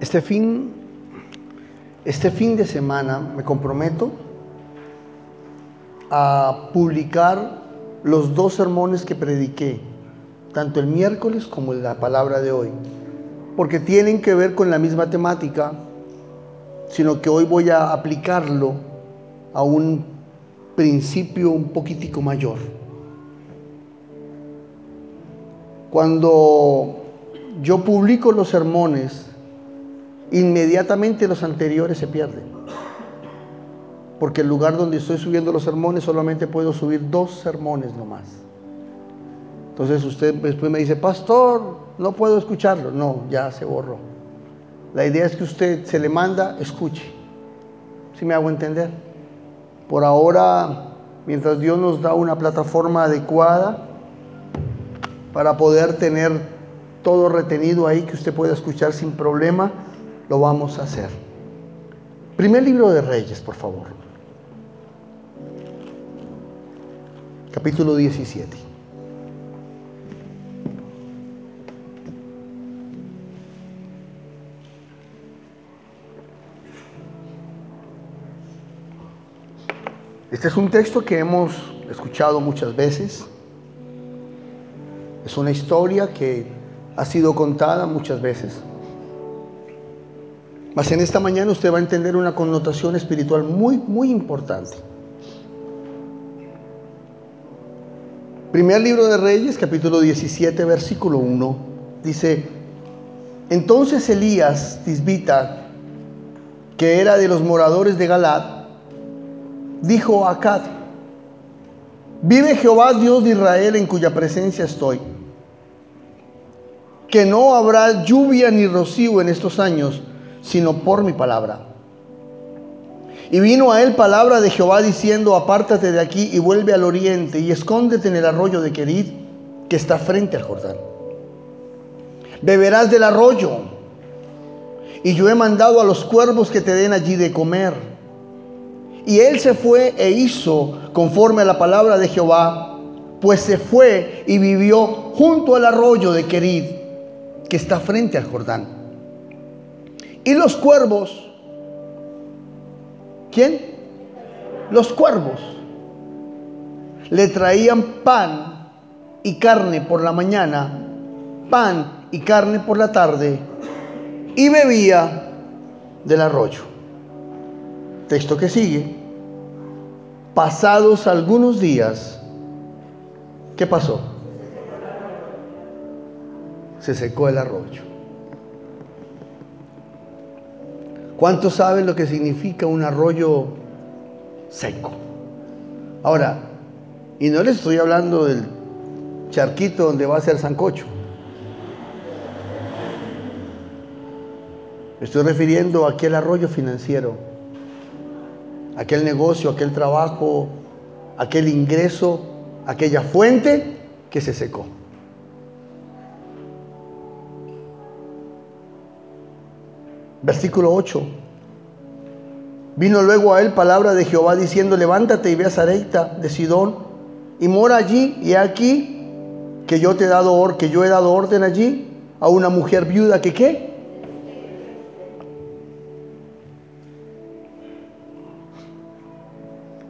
Este fin, este fin de semana me comprometo a publicar los dos sermones que prediqué, tanto el miércoles como la palabra de hoy, porque tienen que ver con la misma temática, sino que hoy voy a aplicarlo a un principio un poquitico mayor. Cuando yo publico los sermones, inmediatamente los anteriores se pierden. Porque el lugar donde estoy subiendo los sermones solamente puedo subir dos sermones nomás. Entonces usted después me dice, pastor, no puedo escucharlo. No, ya se borró. La idea es que usted se le manda, escuche. Si me hago entender? Por ahora, mientras Dios nos da una plataforma adecuada para poder tener todo retenido ahí que usted pueda escuchar sin problema, lo vamos a hacer. Primer libro de Reyes, por favor. Capítulo 17. Este es un texto que hemos escuchado muchas veces. Es una historia que ha sido contada muchas veces. Mas en esta mañana usted va a entender una connotación espiritual muy, muy importante. Primer libro de Reyes, capítulo 17, versículo 1, dice, entonces Elías Tisbita, que era de los moradores de Galad, dijo a Acad, vive Jehová Dios de Israel en cuya presencia estoy, que no habrá lluvia ni rocío en estos años, sino por mi palabra. Y vino a él palabra de Jehová diciendo, apártate de aquí y vuelve al oriente y escóndete en el arroyo de Querid, que está frente al Jordán. Beberás del arroyo, y yo he mandado a los cuervos que te den allí de comer. Y él se fue e hizo conforme a la palabra de Jehová, pues se fue y vivió junto al arroyo de Querid, que está frente al Jordán. Y los cuervos, ¿quién? Los cuervos le traían pan y carne por la mañana, pan y carne por la tarde, y bebía del arroyo. Texto que sigue. Pasados algunos días, ¿qué pasó? Se secó el arroyo. ¿Cuántos saben lo que significa un arroyo seco? Ahora, y no les estoy hablando del charquito donde va a ser sancocho. Me estoy refiriendo a aquel arroyo financiero, aquel negocio, aquel trabajo, aquel ingreso, aquella fuente que se secó. Versículo 8. Vino luego a él palabra de Jehová diciendo, levántate y ve a Zareita de Sidón y mora allí y aquí que yo te he dado que yo he dado orden allí a una mujer viuda que qué?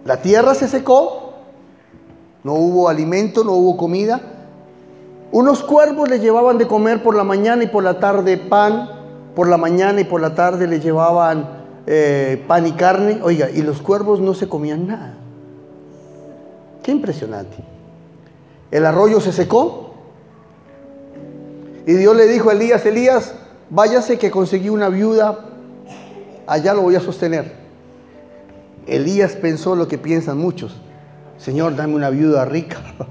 La tierra se secó, no hubo alimento, no hubo comida. Unos cuervos le llevaban de comer por la mañana y por la tarde pan por la mañana y por la tarde le llevaban eh, pan y carne. Oiga, y los cuervos no se comían nada. Qué impresionante. El arroyo se secó. Y Dios le dijo a Elías, Elías, váyase que conseguí una viuda, allá lo voy a sostener. Elías pensó lo que piensan muchos. Señor, dame una viuda rica.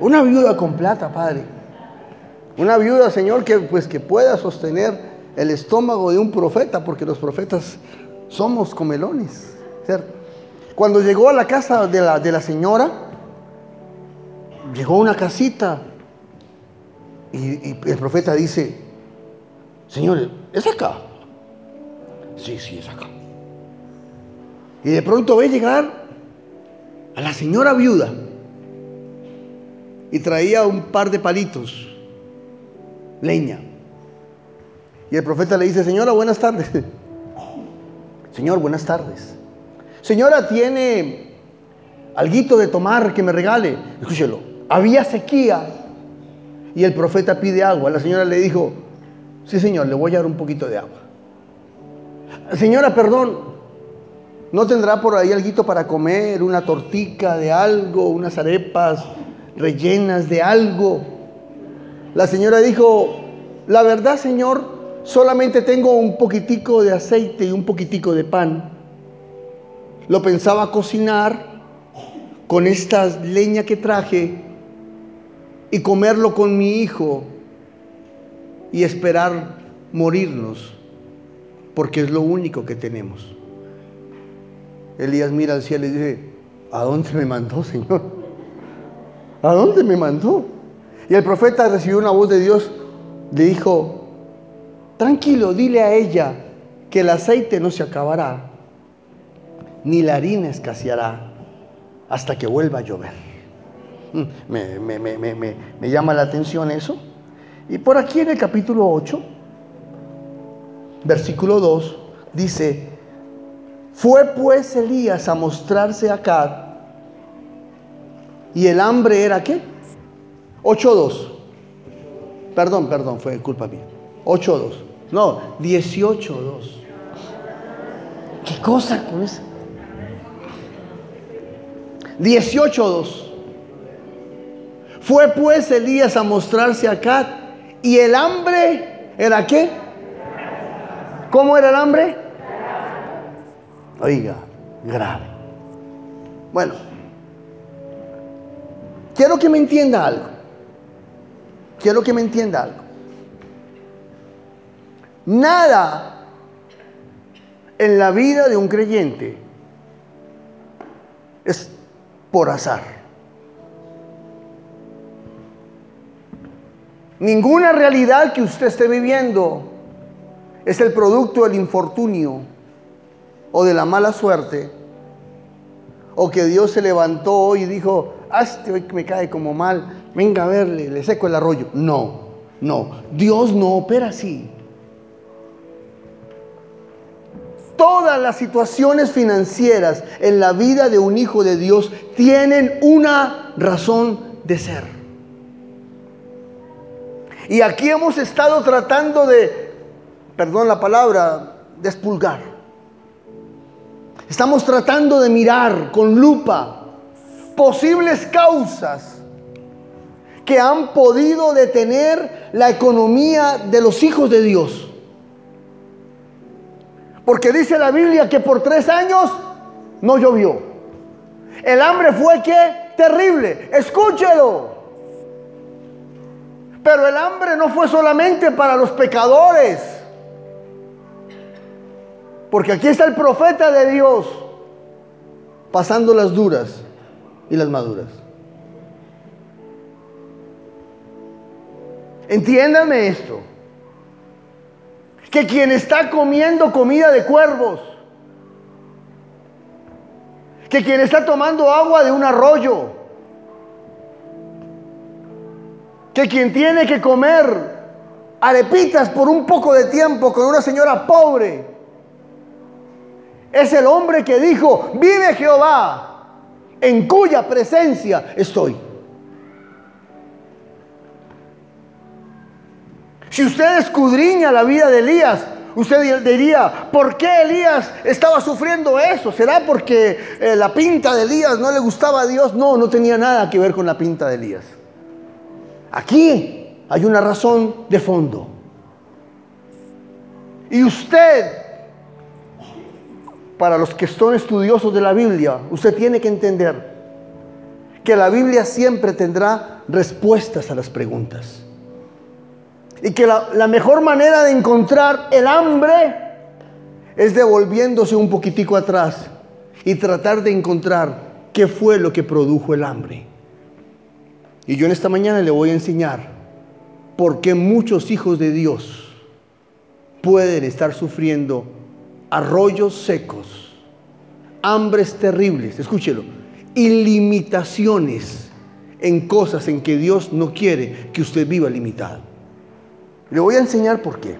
Una viuda con plata, Padre. Una viuda, Señor, que, pues, que pueda sostener el estómago de un profeta, porque los profetas somos comelones. Cuando llegó a la casa de la, de la señora, llegó una casita y, y, el profeta dice, Señor, ¿es acá? Sí, sí, es acá. Y de pronto ve llegar a la señora viuda y traía un par de palitos leña. Y el profeta le dice, señora, buenas tardes. Señor, buenas tardes. Señora, ¿tiene alguito de tomar que me regale? Escúchelo. Había sequía y el profeta pide agua. La señora le dijo, sí, señor, le voy a dar un poquito de agua. Señora, perdón, ¿no tendrá por ahí alguito para comer? Una tortica de algo, unas arepas rellenas de algo. La señora dijo, la verdad, Señor, solamente tengo un poquitico de aceite y un poquitico de pan. Lo pensaba cocinar con esta leña que traje y comerlo con mi hijo y esperar morirnos, porque es lo único que tenemos. Elías mira al cielo y dice, ¿a dónde me mandó, Señor? ¿A dónde me mandó? Y el profeta recibió una voz de Dios, le dijo, tranquilo, dile a ella que el aceite no se acabará, ni la harina escaseará hasta que vuelva a llover. Mm, me, llama la atención eso. Y por aquí en el capítulo 8, versículo 2, dice, fue pues Elías a mostrarse acá y el hambre era qué? 8.2. Perdón, perdón, fue culpa mía. 8.2. No, 18.2. ¿Qué cosa con eso? 18.2. Fue pues Elías a mostrarse acá y el hambre era qué? ¿Cómo era el hambre? Oiga, grave. Bueno, quiero que me entienda algo. Quiero que me entienda algo. Nada en la vida de un creyente es por azar. Ninguna realidad que usted esté viviendo es el producto del infortunio o de la mala suerte o que Dios se levantó hoy y dijo, hazte hoy que me cae como mal, venga a verle, le seco el arroyo. No, no, Dios no opera así. Todas las situaciones financieras en la vida de un hijo de Dios tienen una razón de ser. Y aquí hemos estado tratando de, perdón la palabra, despulgar. Estamos tratando de mirar con lupa posibles causas que han podido detener la economía de los hijos de Dios. Porque dice la Biblia que por tres años no llovió. El hambre fue que terrible. Escúchelo. Pero el hambre no fue solamente para los pecadores. Porque aquí está el profeta de Dios pasando las duras y las maduras. Entiéndame esto que quien está comiendo comida de cuervos, que quien está tomando agua de un arroyo, que quien tiene que comer arepitas por un poco de tiempo con una señora pobre, es el hombre que dijo, vive Jehová, en cuya presencia estoy. Si usted escudriña la vida de Elías, usted diría, ¿por qué Elías estaba sufriendo eso? ¿Será porque eh, la pinta de Elías no le gustaba a Dios? No, no tenía nada que ver con la pinta de Elías. Aquí hay una razón de fondo. Y usted, para los que son estudiosos de la Biblia, usted tiene que entender que la Biblia siempre tendrá respuestas a las preguntas. Y que la, mejor manera de encontrar el hambre es devolviéndose un poquitico atrás y tratar de encontrar qué fue lo que produjo el hambre. Y yo en esta mañana le voy a enseñar por qué muchos hijos de Dios pueden estar sufriendo arroyos secos, hambres terribles, escúchelo, y limitaciones en cosas en que Dios no quiere que usted viva limitado. Le voy a enseñar por qué.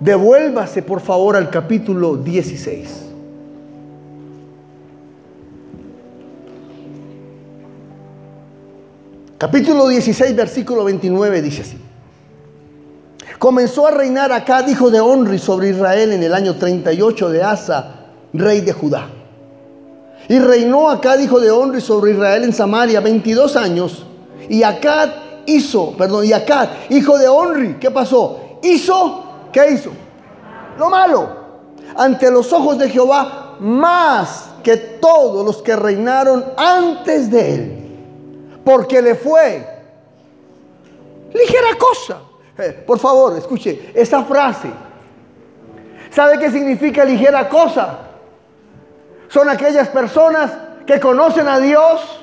devuélvase por favor al capítulo 16. Capítulo 16, versículo 29 dice así. Comenzó a reinar Acad, hijo de Onri, sobre Israel en el año 38 de Asa, rey de Judá. Y reinó Acad, hijo de Onri, sobre Israel en Samaria 22 años. Y Acad hizo, perdón, y hijo de Onri, ¿qué pasó? Hizo, ¿qué hizo? Lo malo. Ante los ojos de Jehová, más que todos los que reinaron antes de él porque le fue ligera cosa. Eh, por favor, escuche esa frase. ¿Sabe qué significa ligera cosa? Son aquellas personas que conocen a Dios,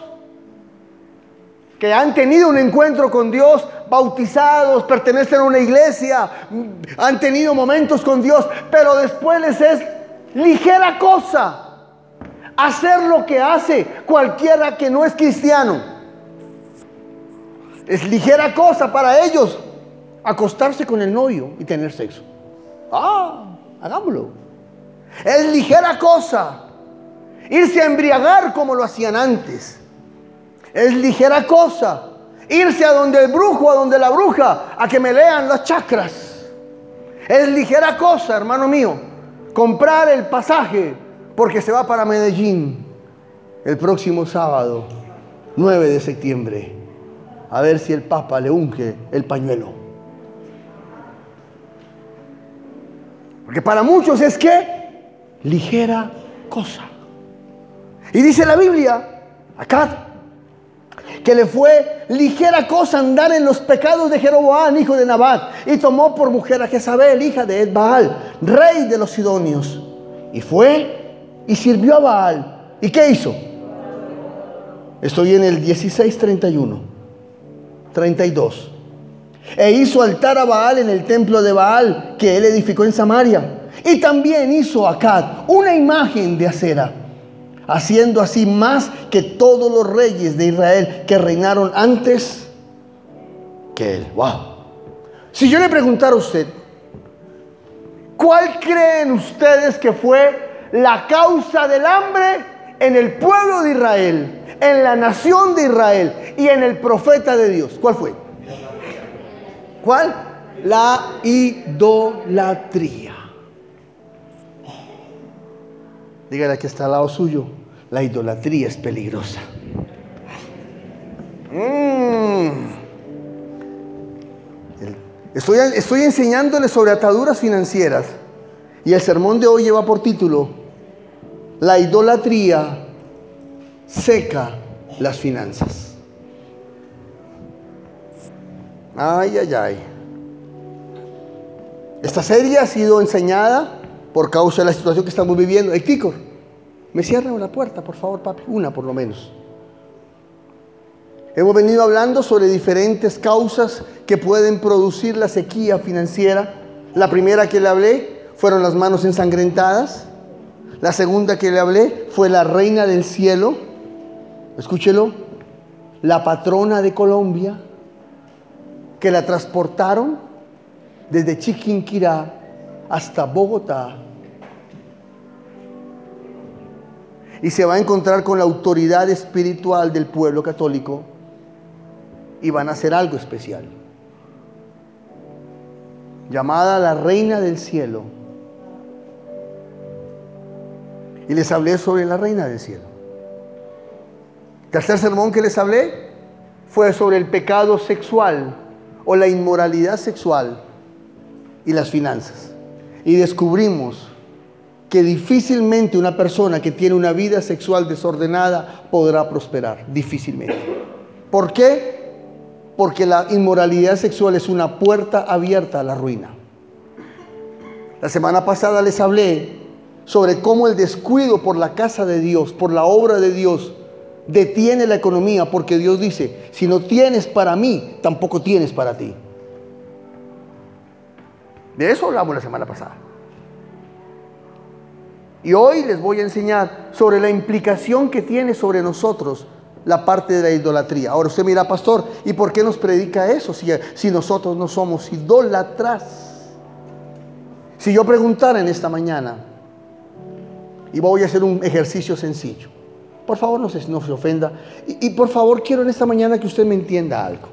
que han tenido un encuentro con Dios, bautizados, pertenecen a una iglesia, han tenido momentos con Dios, pero después les es ligera cosa hacer lo que hace cualquiera que no es cristiano. Es ligera cosa para ellos acostarse con el novio y tener sexo. Ah, hagámoslo. Es ligera cosa irse a embriagar como lo hacían antes. Es ligera cosa irse a donde el brujo, a donde la bruja, a que me lean las chakras. Es ligera cosa, hermano mío, comprar el pasaje porque se va para Medellín el próximo sábado, 9 de septiembre a ver si el Papa le unge el pañuelo. Porque para muchos es que ligera cosa. Y dice la Biblia, acá, que le fue ligera cosa andar en los pecados de Jeroboam, hijo de Nabat, y tomó por mujer a Jezabel, hija de Ed Baal, rey de los Sidonios. Y fue y sirvió a Baal. ¿Y qué hizo? Estoy en el 1631. 32. E hizo altar a Baal en el templo de Baal que él edificó en Samaria. Y también hizo Acad una imagen de acera, haciendo así más que todos los reyes de Israel que reinaron antes que él. Wow. Si yo le preguntara a usted, ¿cuál creen ustedes que fue la causa del hambre en el pueblo de Israel? en la nación de Israel y en el profeta de Dios. ¿Cuál fue? ¿Cuál? La idolatría. Dígale que está al lado suyo. La idolatría es peligrosa. Mm. Estoy, enseñándole sobre ataduras financieras y el sermón de hoy lleva por título La idolatría seca las finanzas. Ay, ay, ay. Esta serie ha sido enseñada por causa de la situación que estamos viviendo. Hey, Tico, me cierran una puerta, por favor, papi. Una por lo menos. Hemos venido hablando sobre diferentes causas que pueden producir la sequía financiera. La primera que le hablé fueron las manos ensangrentadas. La segunda que le hablé fue la reina del cielo escúchelo, la patrona de Colombia, que la transportaron desde Chiquinquirá hasta Bogotá. Y se va a encontrar con la autoridad espiritual del pueblo católico y van a hacer algo especial. Llamada la Reina del Cielo. Y les hablé sobre la Reina del Cielo. Tercer sermón que les hablé fue sobre el pecado sexual o la inmoralidad sexual y las finanzas. Y descubrimos que difícilmente una persona que tiene una vida sexual desordenada podrá prosperar, difícilmente. ¿Por qué? Porque la inmoralidad sexual es una puerta abierta a la ruina. La semana pasada les hablé sobre cómo el descuido por la casa de Dios, por la obra de Dios, detiene la economía porque Dios dice, si no tienes para mí, tampoco tienes para ti. De eso hablamos la semana pasada. Y hoy les voy a enseñar sobre la implicación que tiene sobre nosotros la parte de la idolatría. Ahora usted mira, pastor, ¿y por qué nos predica eso si, nosotros no somos idólatras? Si yo preguntara en esta mañana, y voy a hacer un ejercicio sencillo, por favor no se, ofenda, y por favor quiero en esta mañana que usted me entienda algo.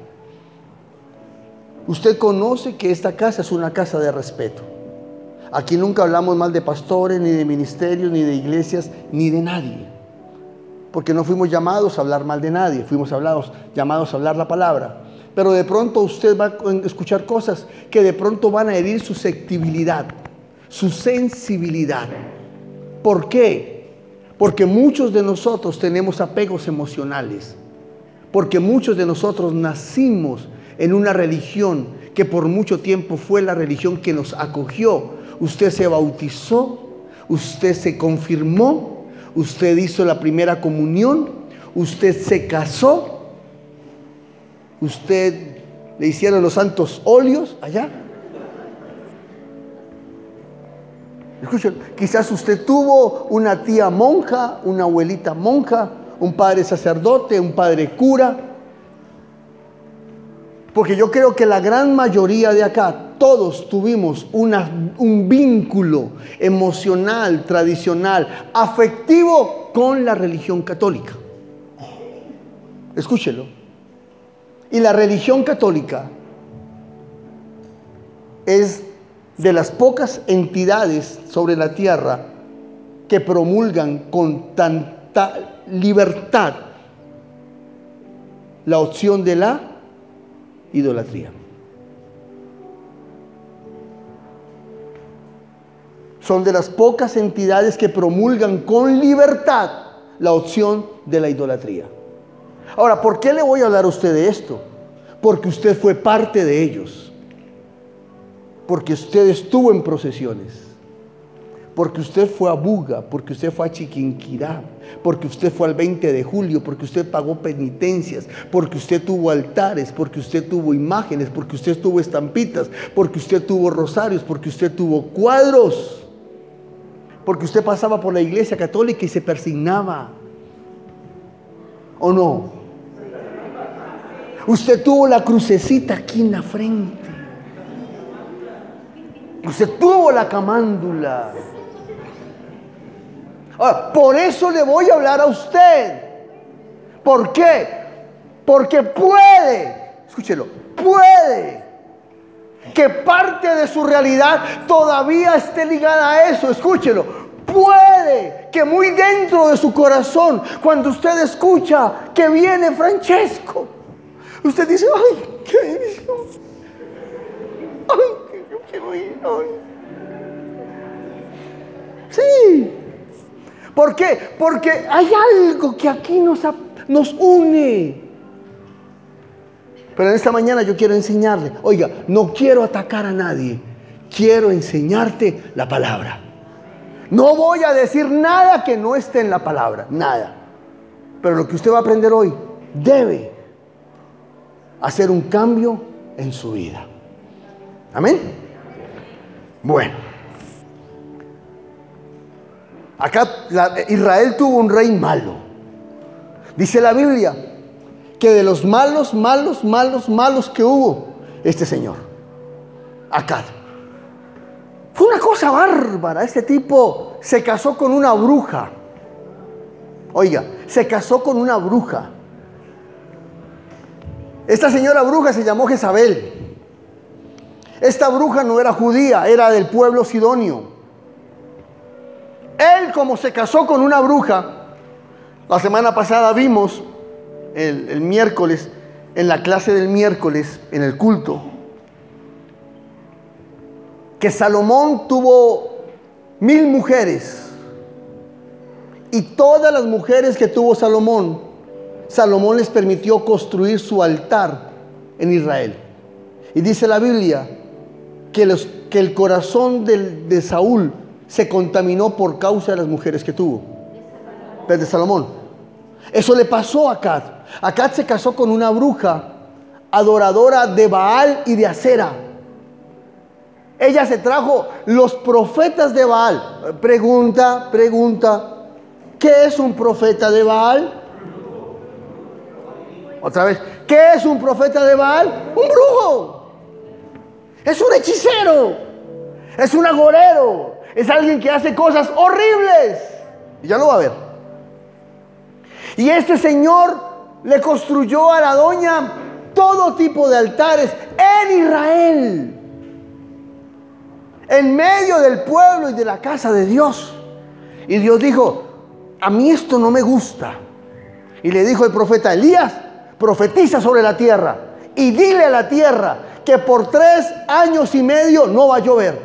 Usted conoce que esta casa es una casa de respeto. Aquí nunca hablamos mal de pastores, ni de ministerios, ni de iglesias, ni de nadie. Porque no fuimos llamados a hablar mal de nadie, fuimos hablados, llamados a hablar la palabra. Pero de pronto usted va a escuchar cosas que de pronto van a herir su susceptibilidad, su sensibilidad. ¿Por qué? Porque muchos de nosotros tenemos apegos emocionales. Porque muchos de nosotros nacimos en una religión que por mucho tiempo fue la religión que nos acogió. Usted se bautizó, usted se confirmó, usted hizo la primera comunión, usted se casó, usted le hicieron los santos óleos allá. Escuchen, quizás usted tuvo una tía monja, una abuelita monja, un padre sacerdote, un padre cura, porque yo creo que la gran mayoría de acá, todos tuvimos un vínculo emocional, tradicional, afectivo con la religión católica. Escúchelo. Y la religión católica es de las pocas entidades sobre la tierra que promulgan con tanta libertad la opción de la idolatría. Son de las pocas entidades que promulgan con libertad la opción de la idolatría. Ahora, ¿por qué le voy a hablar a usted de esto? Porque usted fue parte de ellos. Porque usted estuvo en procesiones porque usted fue a Buga, porque usted fue a Chiquinquirá, porque usted fue al 20 de julio, porque usted pagó penitencias, porque usted tuvo altares, porque usted tuvo imágenes, porque usted tuvo estampitas, porque usted tuvo rosarios, porque usted tuvo cuadros, porque usted pasaba por la iglesia católica y se persignaba. ¿O no? Usted tuvo la crucecita aquí en la frente. Usted tuvo la camándula por eso le voy a hablar a usted. ¿Por qué? Porque puede, escúchelo, puede que parte de su realidad todavía esté ligada a eso. Escúchelo, puede que muy dentro de su corazón, cuando usted escucha que viene Francesco, usted dice, ay, qué bendición. Ay, yo quiero ir hoy. Sí. ¿Por qué? Porque hay algo que aquí nos, nos une. Pero en esta mañana yo quiero enseñarle, oiga, no quiero atacar a nadie, quiero enseñarte la palabra. No voy a decir nada que no esté en la palabra, nada. Pero lo que usted va a aprender hoy debe hacer un cambio en su vida. Amén. Bueno. Acá Israel tuvo un rey malo. Dice la Biblia que de los malos, malos, malos, malos que hubo, este señor, Acá. Fue una cosa bárbara. Este tipo se casó con una bruja. Oiga, se casó con una bruja. Esta señora bruja se llamó Jezabel. Esta bruja no era judía, era del pueblo sidonio. Él como se casó con una bruja, la semana pasada vimos el, miércoles, en la clase del miércoles, en el culto, que Salomón tuvo mil mujeres. Y todas las mujeres que tuvo Salomón, Salomón les permitió construir su altar en Israel. Y dice la Biblia que, los, que el corazón de Saúl se contaminó por causa de las mujeres que tuvo. Desde Salomón. Eso le pasó a Acad. Acad se casó con una bruja adoradora de Baal y de Acera. Ella se trajo los profetas de Baal. Pregunta, pregunta, ¿qué es un profeta de Baal? Otra vez, ¿qué es un profeta de Baal? Un brujo. Es un hechicero. Es un agorero. Es alguien que hace cosas horribles. Y ya lo va a ver. Y este señor le construyó a la doña todo tipo de altares en Israel. En medio del pueblo y de la casa de Dios. Y Dios dijo, a mí esto no me gusta. Y le dijo el profeta Elías, profetiza sobre la tierra y dile a la tierra que por tres años y medio no va a llover.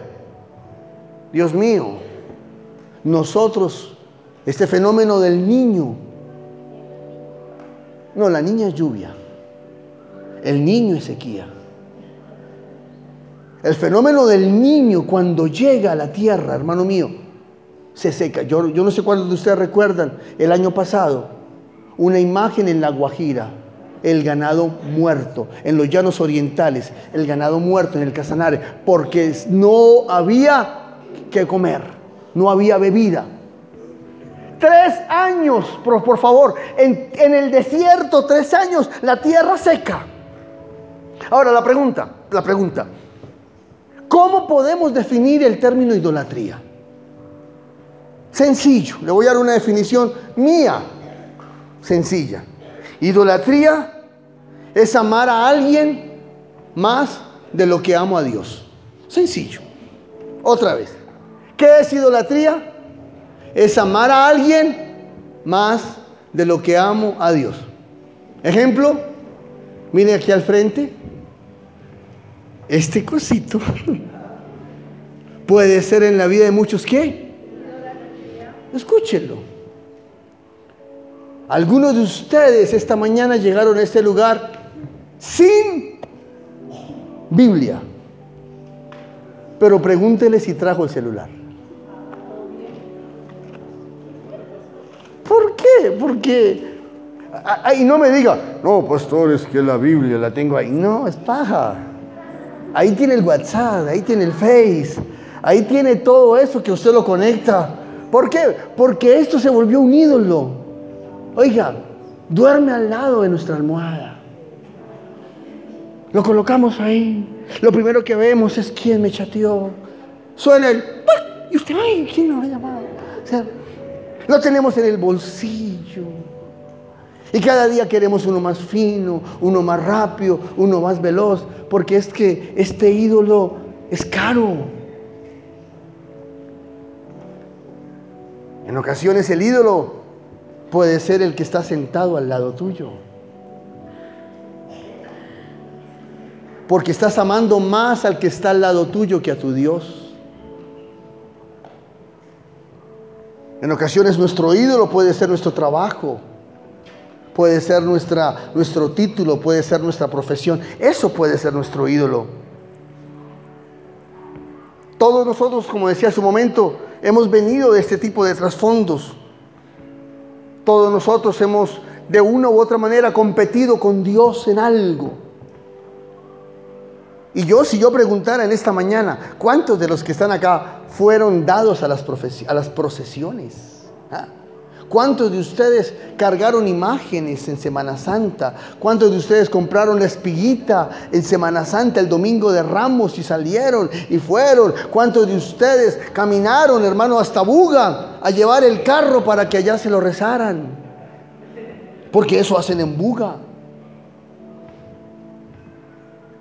Dios mío, nosotros, este fenómeno del niño, no, la niña es lluvia, el niño es sequía. El fenómeno del niño cuando llega a la tierra, hermano mío, se seca. Yo, no sé cuántos de ustedes recuerdan el año pasado una imagen en La Guajira, el ganado muerto, en los llanos orientales, el ganado muerto en el Casanare, porque no había que comer, no había bebida. Tres años, por, favor, en, en el desierto, tres años, la tierra seca. Ahora la pregunta, la pregunta, ¿cómo podemos definir el término idolatría? Sencillo, le voy a dar una definición mía, sencilla. Idolatría es amar a alguien más de lo que amo a Dios. Sencillo. Otra vez. ¿Qué es idolatría? Es amar a alguien más de lo que amo a Dios. Ejemplo, mire aquí al frente. Este cosito puede ser en la vida de muchos qué? Escúchenlo. Algunos de ustedes esta mañana llegaron a este lugar sin Biblia. Pero pregúntele si trajo el celular. Porque ahí no me diga, no, pastor, es que la Biblia la tengo ahí. No, es paja. Ahí tiene el WhatsApp, ahí tiene el Face, ahí tiene todo eso que usted lo conecta. ¿Por qué? Porque esto se volvió un ídolo. Oiga, duerme al lado de nuestra almohada. Lo colocamos ahí. Lo primero que vemos es quién me chateó. Suena el... Y usted, ay, ¿quién nos ha llamado? O sea, lo tenemos en el bolsillo. Y cada día queremos uno más fino, uno más rápido, uno más veloz, porque es que este ídolo es caro. En ocasiones el ídolo puede ser el que está sentado al lado tuyo. Porque estás amando más al que está al lado tuyo que a tu Dios. En ocasiones nuestro ídolo puede ser nuestro trabajo, puede ser nuestra, nuestro título, puede ser nuestra profesión. Eso puede ser nuestro ídolo. Todos nosotros, como decía hace un momento, hemos venido de este tipo de trasfondos. Todos nosotros hemos de una u otra manera competido con Dios en algo. Y yo, si yo preguntara en esta mañana, ¿cuántos de los que están acá fueron dados a las, procesiones? ¿Ah? ¿Cuántos de ustedes cargaron imágenes en Semana Santa? ¿Cuántos de ustedes compraron la espiguita en Semana Santa el domingo de Ramos y salieron y fueron? ¿Cuántos de ustedes caminaron, hermano, hasta Buga a llevar el carro para que allá se lo rezaran? Porque eso hacen en Buga.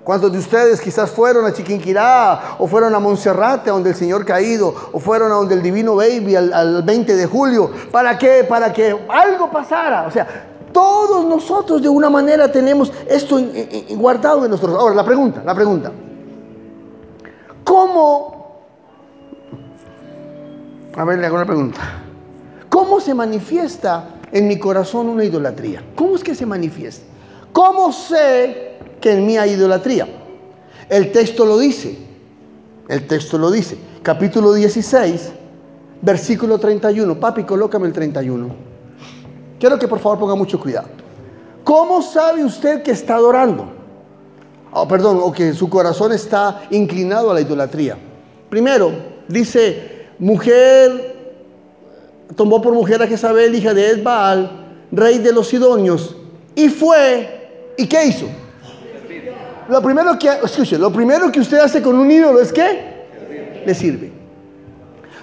¿Cuántos de ustedes quizás fueron a Chiquinquirá o fueron a Monserrate, a donde el Señor caído, o fueron a donde el Divino Baby al, 20 de julio? ¿Para qué? Para que algo pasara. O sea, todos nosotros de una manera tenemos esto guardado en nosotros. Ahora, la pregunta, la pregunta. ¿Cómo? A ver, le hago una pregunta. ¿Cómo se manifiesta en mi corazón una idolatría? ¿Cómo es que se manifiesta? ¿Cómo sé que en mí hay idolatría. El texto lo dice. El texto lo dice. Capítulo 16, versículo 31. Papi, colócame el 31. Quiero que por favor ponga mucho cuidado. ¿Cómo sabe usted que está adorando? Oh, perdón, o que su corazón está inclinado a la idolatría. Primero, dice, mujer, tomó por mujer a Jezabel, hija de Edbaal, rey de los Sidonios, y fue, ¿y qué hizo? Lo primero que, lo primero que usted hace con un ídolo es qué? le sirve.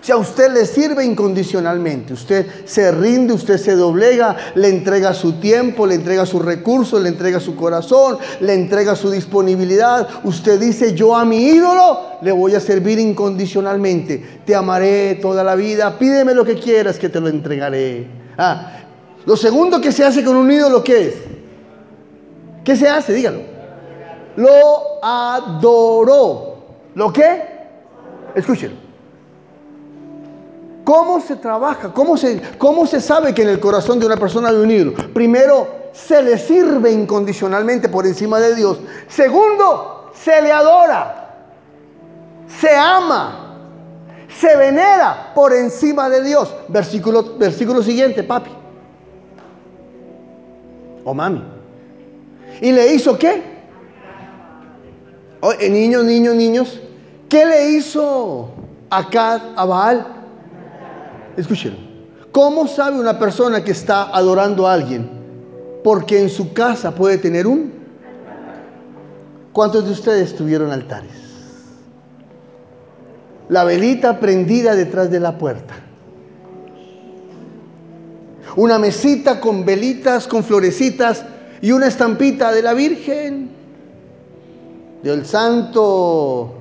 O sea, usted le sirve incondicionalmente. Usted se rinde, usted se doblega, le entrega su tiempo, le entrega sus recursos, le entrega su corazón, le entrega su disponibilidad. Usted dice, yo a mi ídolo le voy a servir incondicionalmente. Te amaré toda la vida. Pídeme lo que quieras que te lo entregaré. Ah, lo segundo que se hace con un ídolo, ¿qué es? ¿Qué se hace? Dígalo. Lo adoró. ¿Lo qué? Escúchelo. ¿Cómo se trabaja? ¿Cómo se, ¿Cómo se sabe que en el corazón de una persona hay un ídolo? Primero, se le sirve incondicionalmente por encima de Dios. Segundo, se le adora, se ama, se venera por encima de Dios. Versículo, versículo siguiente, papi. O mami. ¿Y le hizo qué? Oye, niños, niños, niños. ¿Qué le hizo Acá a Baal? Escúchelo. ¿Cómo sabe una persona que está adorando a alguien? Porque en su casa puede tener un... ¿Cuántos de ustedes tuvieron altares? La velita prendida detrás de la puerta. Una mesita con velitas, con florecitas y una estampita de la Virgen, del Santo.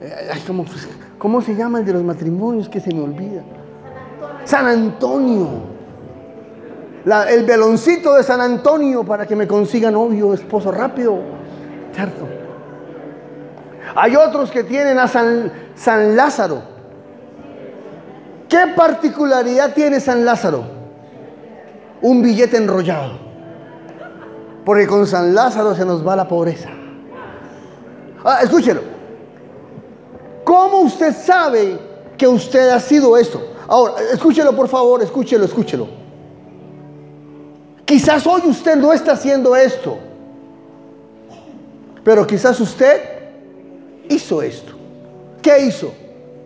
Eh, ¿cómo, ¿Cómo se llama el de los matrimonios que se me olvida? San Antonio. el veloncito de San Antonio para que me consiga novio, esposo rápido. ¿Cierto? Hay otros que tienen a San, San Lázaro. ¿Qué particularidad tiene San Lázaro? Un billete enrollado. Porque con San Lázaro se nos va la pobreza. Ah, escúchelo. ¿Cómo usted sabe que usted ha sido esto? Ahora, escúchelo por favor, escúchelo, escúchelo. Quizás hoy usted no está haciendo esto, pero quizás usted hizo esto. ¿Qué hizo?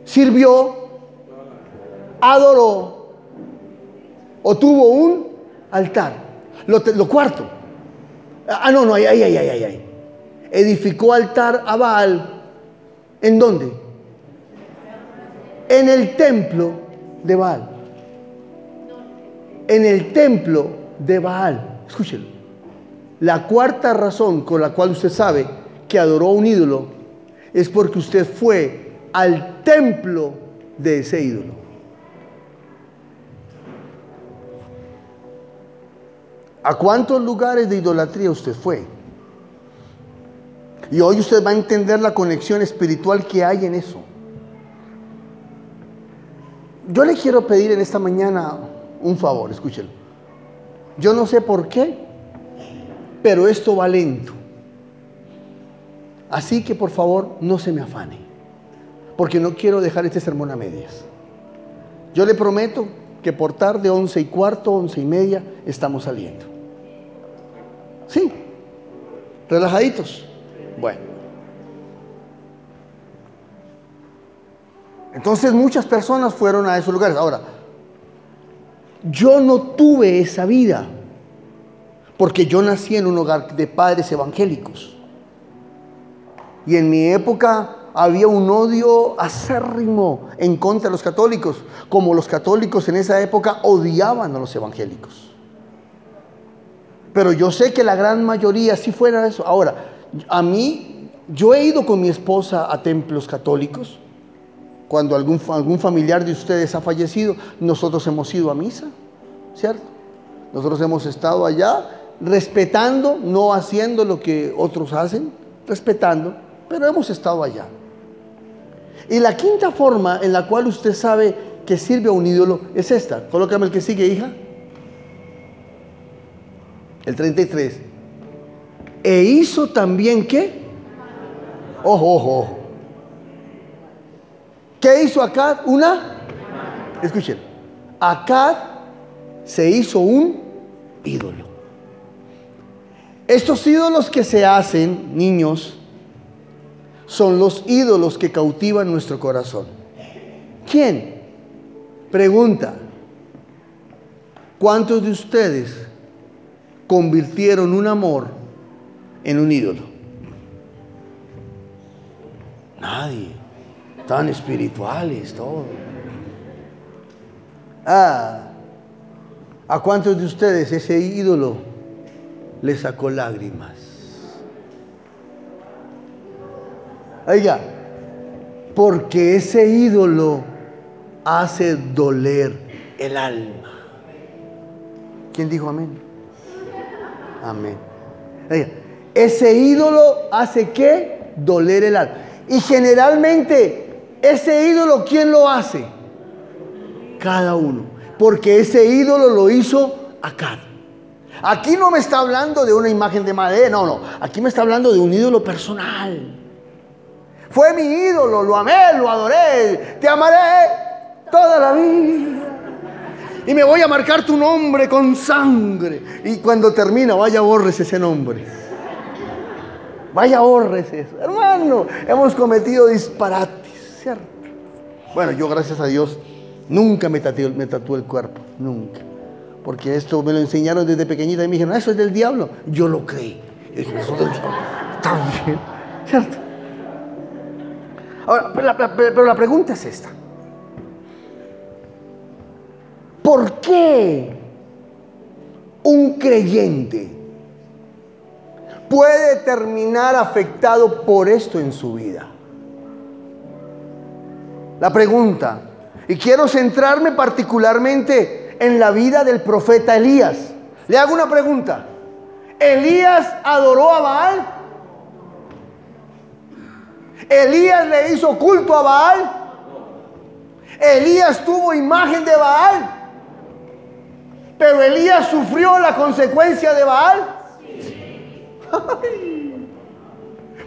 Sirvió, adoró o tuvo un altar. Lo, cuarto. Ah, no, no, ay, ay, ay, ay, ay. Edificó altar a Baal. ¿En dónde? En el templo de Baal. En el templo de Baal. Escúchelo. La cuarta razón con la cual usted sabe que adoró a un ídolo es porque usted fue al templo de ese ídolo. ¿A cuántos lugares de idolatría usted fue? Y hoy usted va a entender la conexión espiritual que hay en eso. Yo le quiero pedir en esta mañana un favor, escúchelo. Yo no sé por qué, pero esto va lento. Así que por favor no se me afane, porque no quiero dejar este sermón a medias. Yo le prometo que por tarde, once y cuarto, once y media, estamos saliendo. ¿Sí? ¿Relajaditos? Bueno. Entonces muchas personas fueron a esos lugares. Ahora, yo no tuve esa vida porque yo nací en un hogar de padres evangélicos. Y en mi época había un odio acérrimo en contra de los católicos, como los católicos en esa época odiaban a los evangélicos. Pero yo sé que la gran mayoría sí fuera eso. Ahora, a mí, yo he ido con mi esposa a templos católicos cuando algún, algún familiar de ustedes ha fallecido, nosotros hemos ido a misa, ¿cierto? Nosotros hemos estado allá respetando, no haciendo lo que otros hacen, respetando, pero hemos estado allá. Y la quinta forma en la cual usted sabe que sirve a un ídolo es esta. Colócame el que sigue, hija. El 33. E hizo también qué? Ojo, ojo, ojo. ¿Qué hizo Acad? Una. Escuchen. Acad se hizo un ídolo. Estos ídolos que se hacen, niños, son los ídolos que cautivan nuestro corazón. ¿Quién? Pregunta. ¿Cuántos de ustedes convirtieron un amor en un ídolo? Nadie. tan espirituales, todo. Ah, ¿a cuántos de ustedes ese ídolo le sacó lágrimas? Oiga, porque ese ídolo hace doler el alma. ¿Quién dijo amén? Amén. Oiga, ese ídolo hace que doler el alma. Y generalmente, ese ídolo, ¿quién lo hace? Cada uno. Porque ese ídolo lo hizo acá. Aquí no me está hablando de una imagen de madera, no, no. Aquí me está hablando de un ídolo personal. Fue mi ídolo, lo amé, lo adoré, te amaré toda la vida. Y me voy a marcar tu nombre con sangre. Y cuando termina, vaya borres ese nombre. Vaya eso. Hermano, hemos cometido disparates, ¿cierto? Bueno, yo gracias a Dios nunca me tatué, me tatué el cuerpo, nunca. Porque esto me lo enseñaron desde pequeñita y me dijeron, eso es del diablo. Yo lo creí. del diablo. También, ¿cierto? Ahora, pero la, pregunta es esta. ¿Por qué un creyente puede terminar afectado por esto en su vida? La pregunta, y quiero centrarme particularmente en la vida del profeta Elías. Le hago una pregunta. ¿Elías adoró a Baal? Elías le hizo culto a Baal. Elías tuvo imagen de Baal. Pero Elías sufrió la consecuencia de Baal.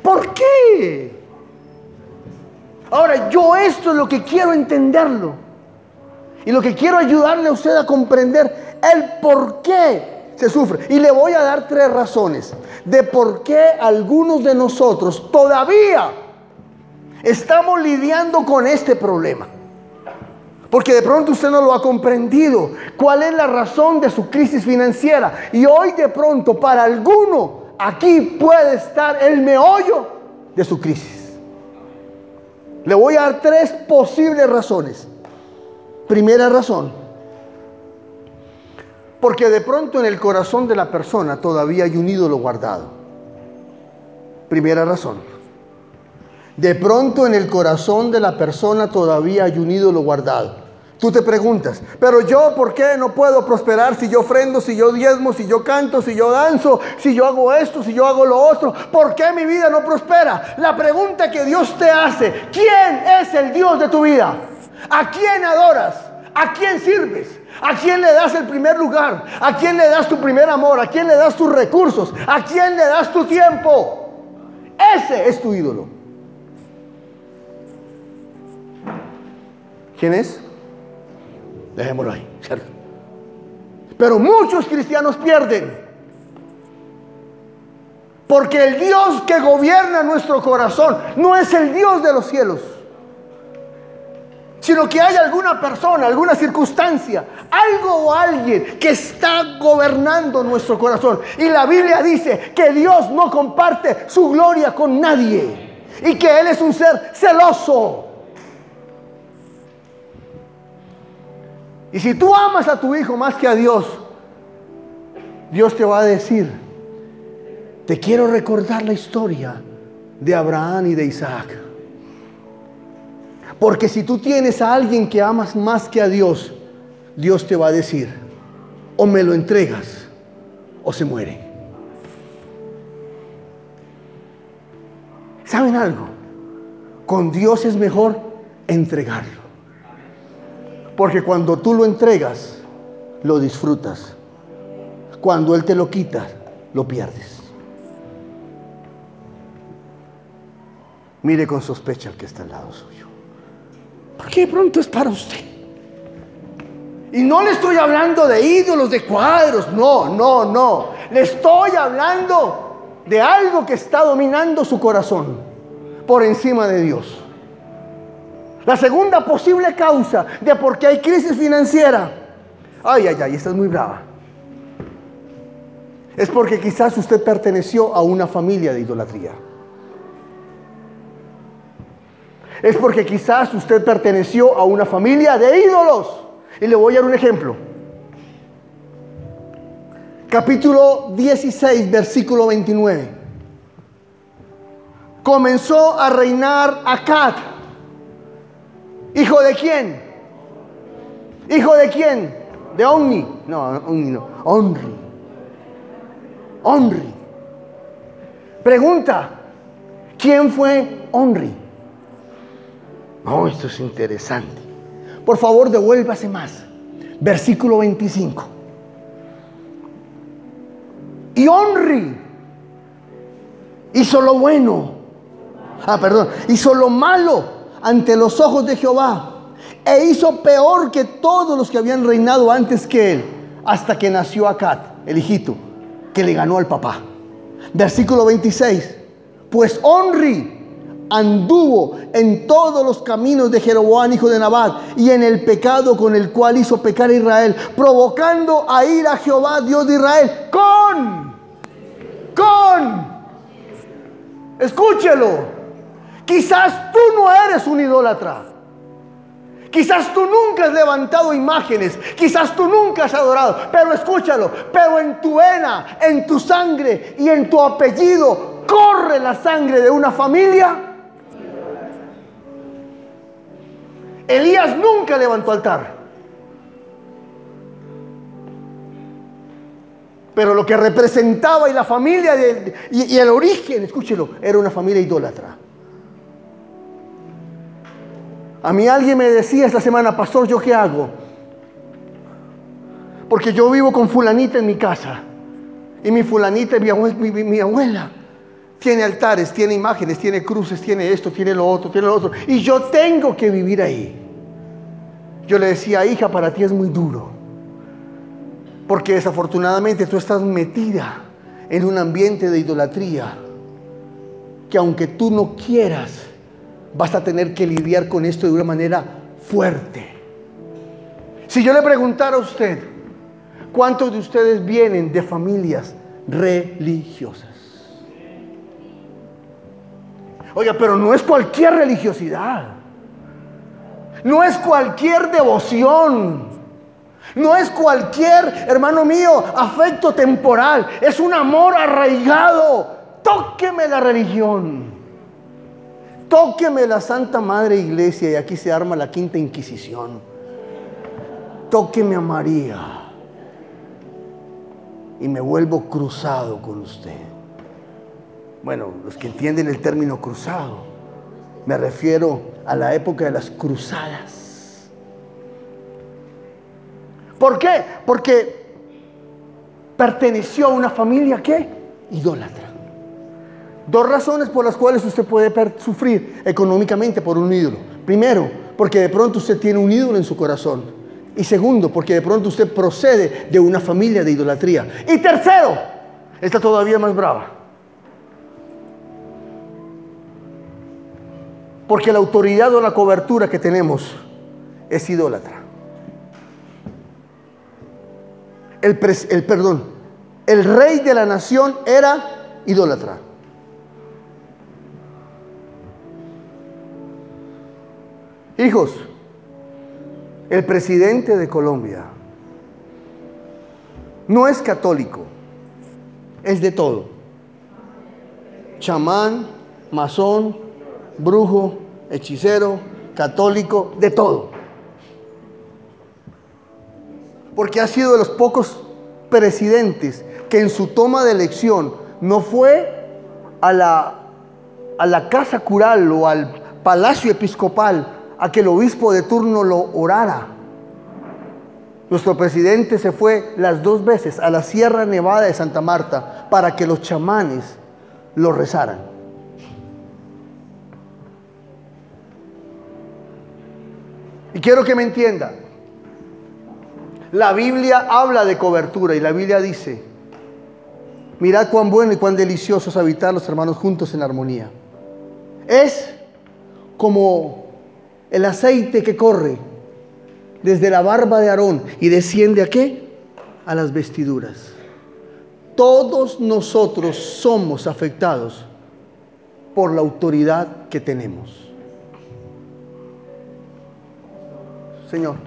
¿Por qué? Ahora, yo esto es lo que quiero entenderlo. Y lo que quiero ayudarle a usted a comprender el por qué se sufre. Y le voy a dar tres razones de por qué algunos de nosotros todavía Estamos lidiando con este problema. Porque de pronto usted no lo ha comprendido. ¿Cuál es la razón de su crisis financiera? Y hoy de pronto para alguno aquí puede estar el meollo de su crisis. Le voy a dar tres posibles razones. Primera razón. Porque de pronto en el corazón de la persona todavía hay un ídolo guardado. Primera razón. De pronto en el corazón de la persona todavía hay un ídolo guardado. Tú te preguntas, pero yo, ¿por qué no puedo prosperar si yo ofrendo, si yo diezmo, si yo canto, si yo danzo, si yo hago esto, si yo hago lo otro? ¿Por qué mi vida no prospera? La pregunta que Dios te hace, ¿quién es el Dios de tu vida? ¿A quién adoras? ¿A quién sirves? ¿A quién le das el primer lugar? ¿A quién le das tu primer amor? ¿A quién le das tus recursos? ¿A quién le das tu tiempo? Ese es tu ídolo. ¿Quién es? Dejémoslo ahí, ¿cierto? Pero muchos cristianos pierden. Porque el Dios que gobierna nuestro corazón no es el Dios de los cielos. Sino que hay alguna persona, alguna circunstancia, algo o alguien que está gobernando nuestro corazón. Y la Biblia dice que Dios no comparte su gloria con nadie. Y que Él es un ser celoso. Y si tú amas a tu hijo más que a Dios, Dios te va a decir, te quiero recordar la historia de Abraham y de Isaac. Porque si tú tienes a alguien que amas más que a Dios, Dios te va a decir, o me lo entregas o se muere. ¿Saben algo? Con Dios es mejor entregarlo. Porque cuando tú lo entregas, lo disfrutas. Cuando Él te lo quita, lo pierdes. Mire con sospecha al que está al lado suyo. Porque pronto es para usted. Y no le estoy hablando de ídolos, de cuadros, no, no, no. Le estoy hablando de algo que está dominando su corazón por encima de Dios. La segunda posible causa de por qué hay crisis financiera, ay, ay, ay, esta es muy brava, es porque quizás usted perteneció a una familia de idolatría. es porque quizás usted perteneció a una familia de ídolos. Y le voy a dar un ejemplo. Capítulo 16, versículo 29. Comenzó a reinar Acad. ¿Hijo de quién? ¿Hijo de quién? De Omni. No, Omni no. Onri. Onri. Pregunta, ¿quién fue Onri? No, esto es interesante. Por favor, devuélvase más. Versículo 25. Y Onri hizo lo bueno. Ah, perdón. Hizo lo malo ante los ojos de Jehová. E hizo peor que todos los que habían reinado antes que él. Hasta que nació Acat, el hijito, que le ganó al papá. Versículo 26. Pues Onri anduvo en todos los caminos de Jeroboam, hijo de Nabat, y en el pecado con el cual hizo pecar a Israel, provocando a ir a Jehová, Dios de Israel, con, con, escúchelo, quizás tú no eres un idólatra. Quizás tú nunca has levantado imágenes, quizás tú nunca has adorado, pero escúchalo, pero en tu vena, en tu sangre y en tu apellido corre la sangre de una familia Elías nunca levantó altar. Pero lo que representaba y la familia y, el origen, escúchelo, era una familia idólatra. A mí alguien me decía esta semana, pastor, ¿yo qué hago? Porque yo vivo con fulanita en mi casa. Y mi fulanita, mi, mi abuela, tiene altares, tiene imágenes, tiene cruces, tiene esto, tiene lo otro, tiene lo otro. Y yo tengo que vivir ahí. Yo le decía, hija, para ti es muy duro. Porque desafortunadamente tú estás metida en un ambiente de idolatría que aunque tú no quieras, vas a tener que lidiar con esto de una manera fuerte. Si yo le preguntara a usted, ¿cuántos de ustedes vienen de familias religiosas? Oiga, pero no es cualquier religiosidad. No es cualquier devoción. No es cualquier, hermano mío, afecto temporal. Es un amor arraigado. Tóqueme la religión. Tóqueme la Santa Madre Iglesia y aquí se arma la quinta Inquisición. Tóqueme a María y me vuelvo cruzado con usted. Bueno, los que entienden el término cruzado, me refiero a la época de las cruzadas. ¿Por qué? Porque perteneció a una familia que idólatra. Dos razones por las cuales usted puede sufrir económicamente por un ídolo. Primero, porque de pronto usted tiene un ídolo en su corazón. Y segundo, porque de pronto usted procede de una familia de idolatría. Y tercero, está todavía más brava Porque la autoridad o la cobertura que tenemos es idólatra. El, el, perdón, el rey de la nación era idólatra. Hijos, el presidente de Colombia no es católico, es de todo. Chamán, masón, brujo, hechicero, católico, de todo. Porque ha sido de los pocos presidentes que en su toma de elección no fue a la, a la casa cural o al palacio episcopal a que el obispo de turno lo orara. Nuestro presidente se fue las dos veces a la Sierra Nevada de Santa Marta para que los chamanes lo rezaran. Y quiero que me entienda. La Biblia habla de cobertura y la Biblia dice, mirad cuán bueno y cuán delicioso es habitar los hermanos juntos en armonía. Es como el aceite que corre desde la barba de Aarón y desciende a qué? A las vestiduras. Todos nosotros somos afectados por la autoridad que tenemos. Señor.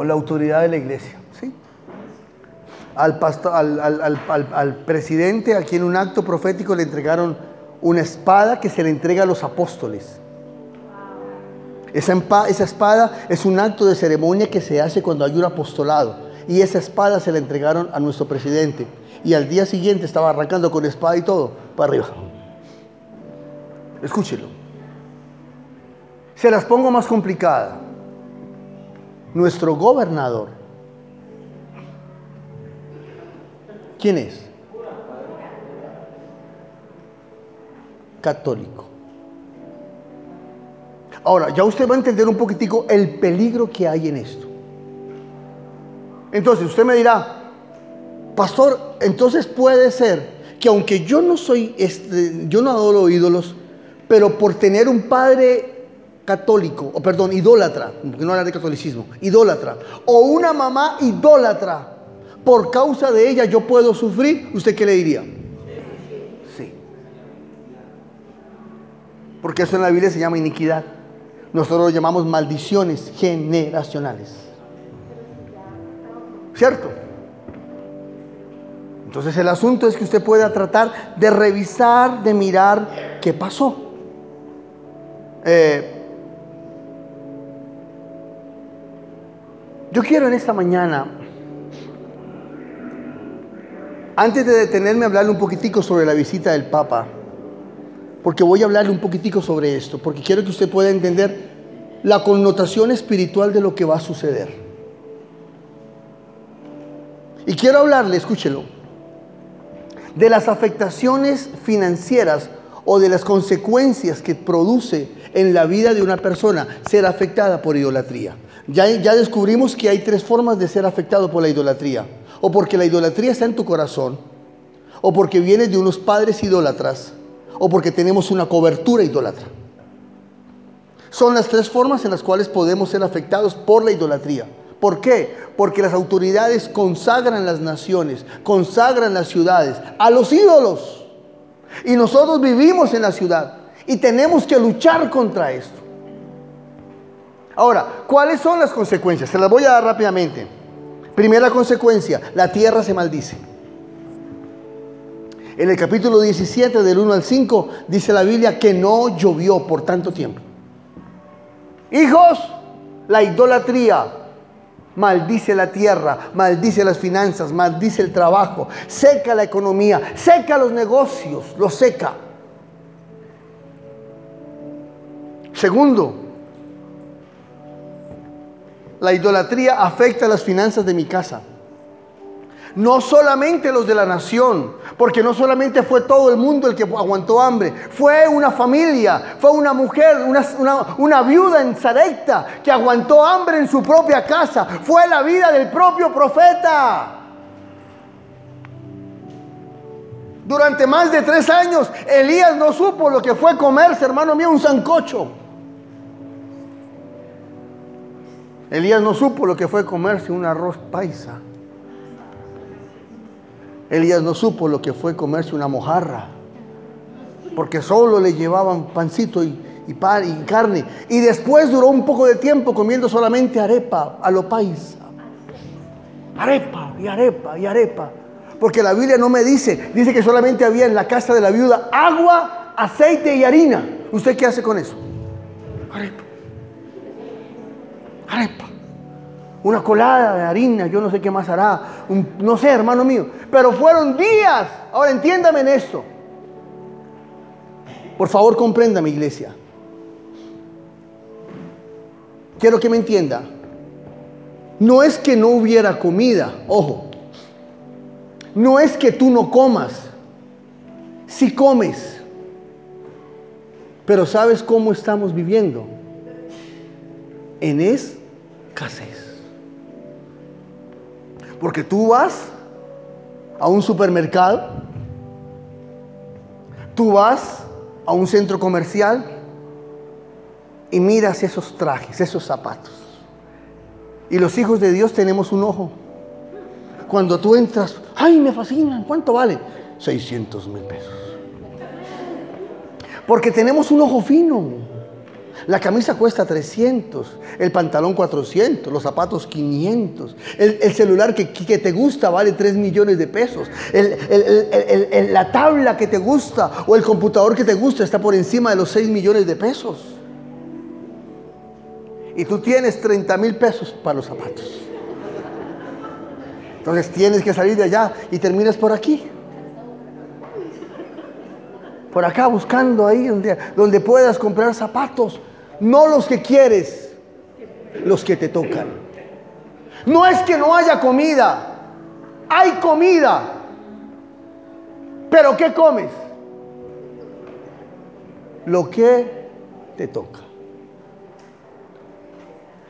Con la autoridad de la iglesia. ¿sí? Al, al, al, al, presidente, aquí en un acto profético, le entregaron una espada que se le entrega a los apóstoles. Esa, esa espada es un acto de ceremonia que se hace cuando hay un apostolado. Y esa espada se la entregaron a nuestro presidente. Y al día siguiente estaba arrancando con espada y todo para arriba. Escúchelo. Se las pongo más complicada nuestro gobernador. ¿Quién es? Católico. Ahora, ya usted va a entender un poquitico el peligro que hay en esto. Entonces, usted me dirá, pastor, entonces puede ser que aunque yo no soy, este, yo no adoro ídolos, pero por tener un padre católico, o perdón, idólatra, porque no habla de catolicismo, idólatra, o una mamá idólatra, por causa de ella yo puedo sufrir, ¿usted qué le diría? Sí. Porque eso en la Biblia se llama iniquidad. Nosotros lo llamamos maldiciones generacionales. ¿Cierto? Entonces el asunto es que usted pueda tratar de revisar, de mirar qué pasó. Eh, Yo quiero en esta mañana, antes de detenerme hablarle un poquitico sobre la visita del Papa, porque voy a hablarle un poquitico sobre esto, porque quiero que usted pueda entender la connotación espiritual de lo que va a suceder. Y quiero hablarle, escúchelo, de las afectaciones financieras o de las consecuencias que produce en la vida de una persona ser afectada por idolatría. Ya, descubrimos que hay tres formas de ser afectado por la idolatría. O porque la idolatría está en tu corazón, o porque vienes de unos padres idólatras, o porque tenemos una cobertura idólatra. Son las tres formas en las cuales podemos ser afectados por la idolatría. ¿Por qué? Porque las autoridades consagran las naciones, consagran las ciudades a los ídolos. Y nosotros vivimos en la ciudad y tenemos que luchar contra esto. Ahora, ¿cuáles son las consecuencias? Se las voy a dar rápidamente. Primera consecuencia, la tierra se maldice. En el capítulo 17 del 1 al 5 dice la Biblia que no llovió por tanto tiempo. Hijos, la idolatría maldice la tierra, maldice las finanzas, maldice el trabajo, seca la economía, seca los negocios, lo seca. Segundo, la idolatría afecta las finanzas de mi casa. No solamente los de la nación, porque no solamente fue todo el mundo el que aguantó hambre, fue una familia, fue una mujer, una, viuda en que aguantó hambre en su propia casa, fue la vida del propio profeta. Durante más de tres años, Elías no supo lo que fue comerse, hermano mío, un sancocho. Elías no supo lo que fue comerse un arroz paisa. Elías no supo lo que fue comerse una mojarra. Porque solo le llevaban pancito y, pan y carne. Y después duró un poco de tiempo comiendo solamente arepa a lo paisa. Arepa y arepa y arepa. Porque la Biblia no me dice, dice que solamente había en la casa de la viuda agua, aceite y harina. ¿Usted qué hace con eso? Arepa arepa, una colada de harina, yo no sé qué más hará, no sé, hermano mío, pero fueron días. Ahora entiéndame en esto. Por favor, comprenda mi iglesia. Quiero que me entienda. No es que no hubiera comida, ojo. No es que tú no comas. Si comes. Pero ¿sabes cómo estamos viviendo? En es escasez. Porque tú vas a un supermercado, Tú vas a un centro comercial y miras esos trajes, esos zapatos. Y los hijos de Dios tenemos un ojo. Cuando tú entras, ay, me fascinan, ¿cuánto vale? 600 mil pesos. Porque tenemos un ojo fino. La camisa cuesta 300, el pantalón 400, los zapatos 500, el, celular que, te gusta vale 3 millones de pesos, la tabla que te gusta o el computador que te gusta está por encima de los 6 millones de pesos. Y tú tienes 30 mil pesos para los zapatos. Entonces tienes que salir de allá y terminas por aquí por acá buscando ahí donde, donde puedas comprar zapatos, no los que quieres, los que te tocan. No es que no haya comida, hay comida, pero ¿qué comes? Lo que te toca.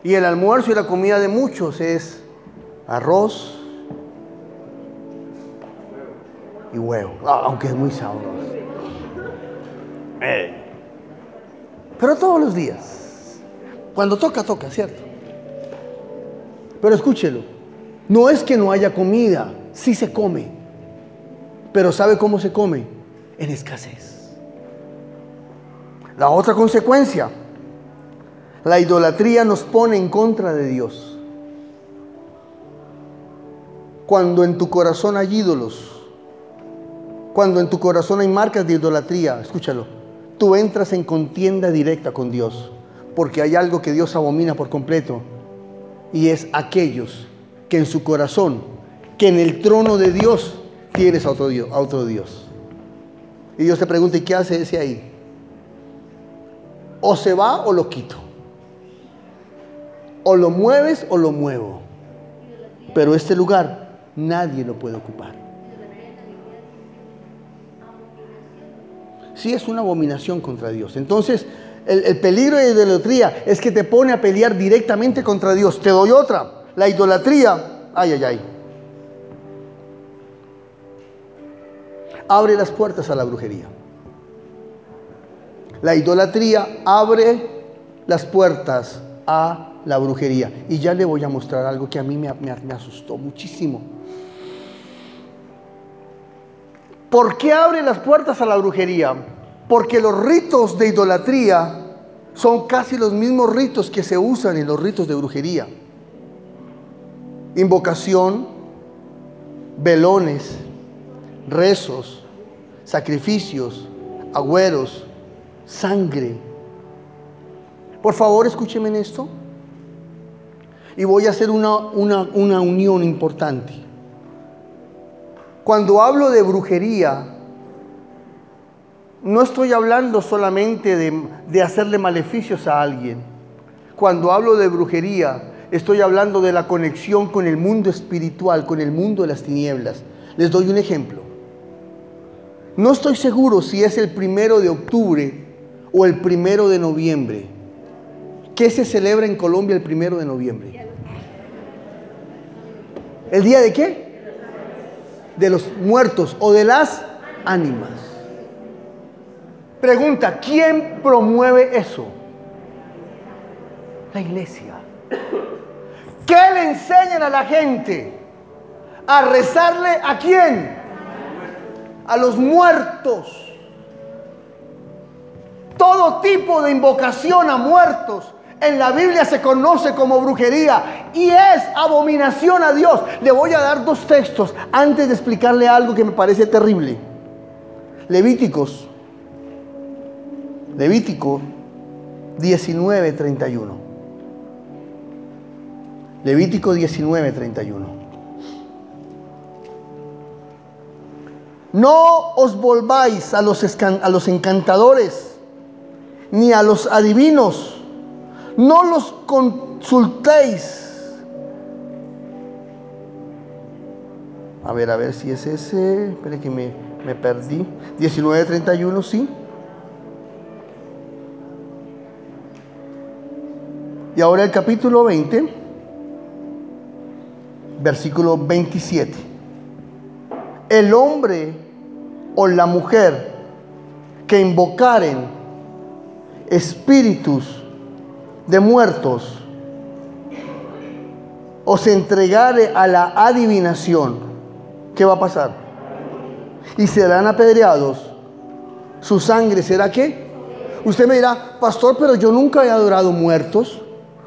Y el almuerzo y la comida de muchos es arroz y huevo, aunque es muy sabroso. Eh. Pero todos los días. Cuando toca, toca, ¿cierto? Pero escúchelo. No es que no haya comida, sí se come. Pero ¿sabe cómo se come? En escasez. La otra consecuencia, la idolatría nos pone en contra de Dios. Cuando en tu corazón hay ídolos, cuando en tu corazón hay marcas de idolatría, escúchalo, tú entras en contienda directa con Dios, porque hay algo que Dios abomina por completo, y es aquellos que en su corazón, que en el trono de Dios tienes a otro Dios. A otro Dios. Y Dios te pregunta, ¿y qué hace ese ahí? O se va o lo quito. O lo mueves o lo muevo. Pero este lugar nadie lo puede ocupar. Sí es una abominación contra Dios. Entonces, el, peligro de la idolatría es que te pone a pelear directamente contra Dios. Te doy otra. La idolatría, ay, ay, ay. Abre las puertas a la brujería. La idolatría abre las puertas a la brujería. Y ya le voy a mostrar algo que a mí me, me asustó muchísimo. ¿Por qué abre las puertas a la brujería? Porque los ritos de idolatría son casi los mismos ritos que se usan en los ritos de brujería. Invocación, velones, rezos, sacrificios, agüeros, sangre. Por favor, escúcheme en esto. Y voy a hacer una, una, una unión importante. Cuando hablo de brujería, no estoy hablando solamente de, hacerle maleficios a alguien. Cuando hablo de brujería, estoy hablando de la conexión con el mundo espiritual, con el mundo de las tinieblas. Les doy un ejemplo. No estoy seguro si es el primero de octubre o el primero de noviembre. ¿Qué se celebra en Colombia el primero de noviembre? ¿El día de qué? De los muertos o de las ánimas. Pregunta, ¿quién promueve eso? La iglesia. ¿Qué le enseñan a la gente? A rezarle a quién? A los muertos. Todo tipo de invocación a muertos en la Biblia se conoce como brujería y es abominación a Dios. Le voy a dar dos textos antes de explicarle algo que me parece terrible. Levíticos. Levítico 19:31. Levítico 19:31. No os volváis a los, a los encantadores ni a los adivinos no los consultéis. A ver, a ver si es ese. Espere que me, me perdí. 19.31, sí. Y ahora el capítulo 20, versículo 27. El hombre o la mujer que invocaren espíritus de muertos o se entregare a la adivinación, ¿qué va a pasar? Y serán apedreados. ¿Su sangre será qué? Usted me dirá, pastor, pero yo nunca he adorado muertos.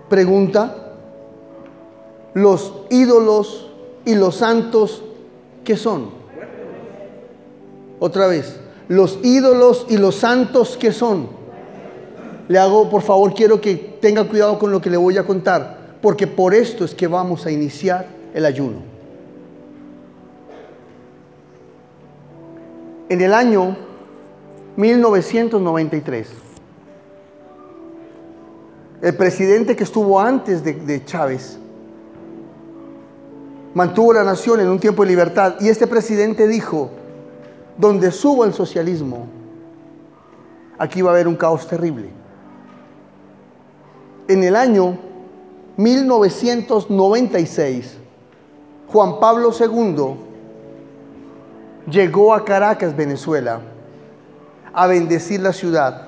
Pregunta, los ídolos y los santos, ¿qué son? Otra vez, los ídolos y los santos, ¿qué son? Le hago, por favor, quiero que tenga cuidado con lo que le voy a contar, porque por esto es que vamos a iniciar el ayuno. En el año 1993, el presidente que estuvo antes de, Chávez mantuvo la nación en un tiempo de libertad y este presidente dijo, donde suba el socialismo, aquí va a haber un caos terrible. En el año 1996, Juan Pablo II llegó a Caracas, Venezuela, a bendecir la ciudad.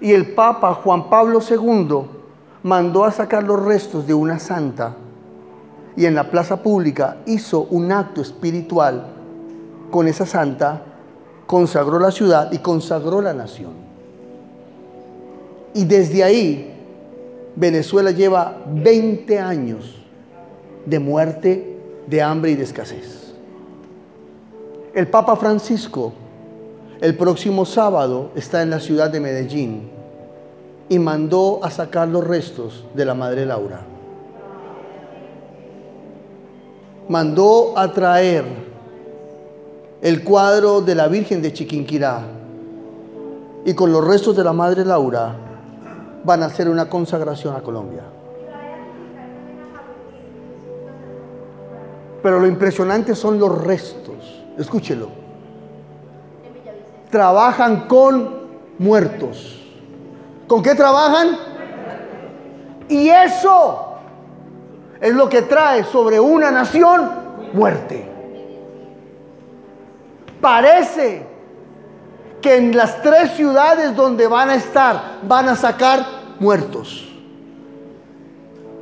Y el Papa Juan Pablo II mandó a sacar los restos de una santa y en la plaza pública hizo un acto espiritual con esa santa, consagró la ciudad y consagró la nación. Y desde ahí Venezuela lleva 20 años de muerte, de hambre y de escasez. El Papa Francisco el próximo sábado está en la ciudad de Medellín y mandó a sacar los restos de la Madre Laura. Mandó a traer el cuadro de la Virgen de Chiquinquirá y con los restos de la Madre Laura van a hacer una consagración a Colombia. Pero lo impresionante son los restos. Escúchelo. Trabajan con muertos. ¿Con qué trabajan? Y eso es lo que trae sobre una nación muerte. Parece que en las tres ciudades donde van a estar van a sacar muertos.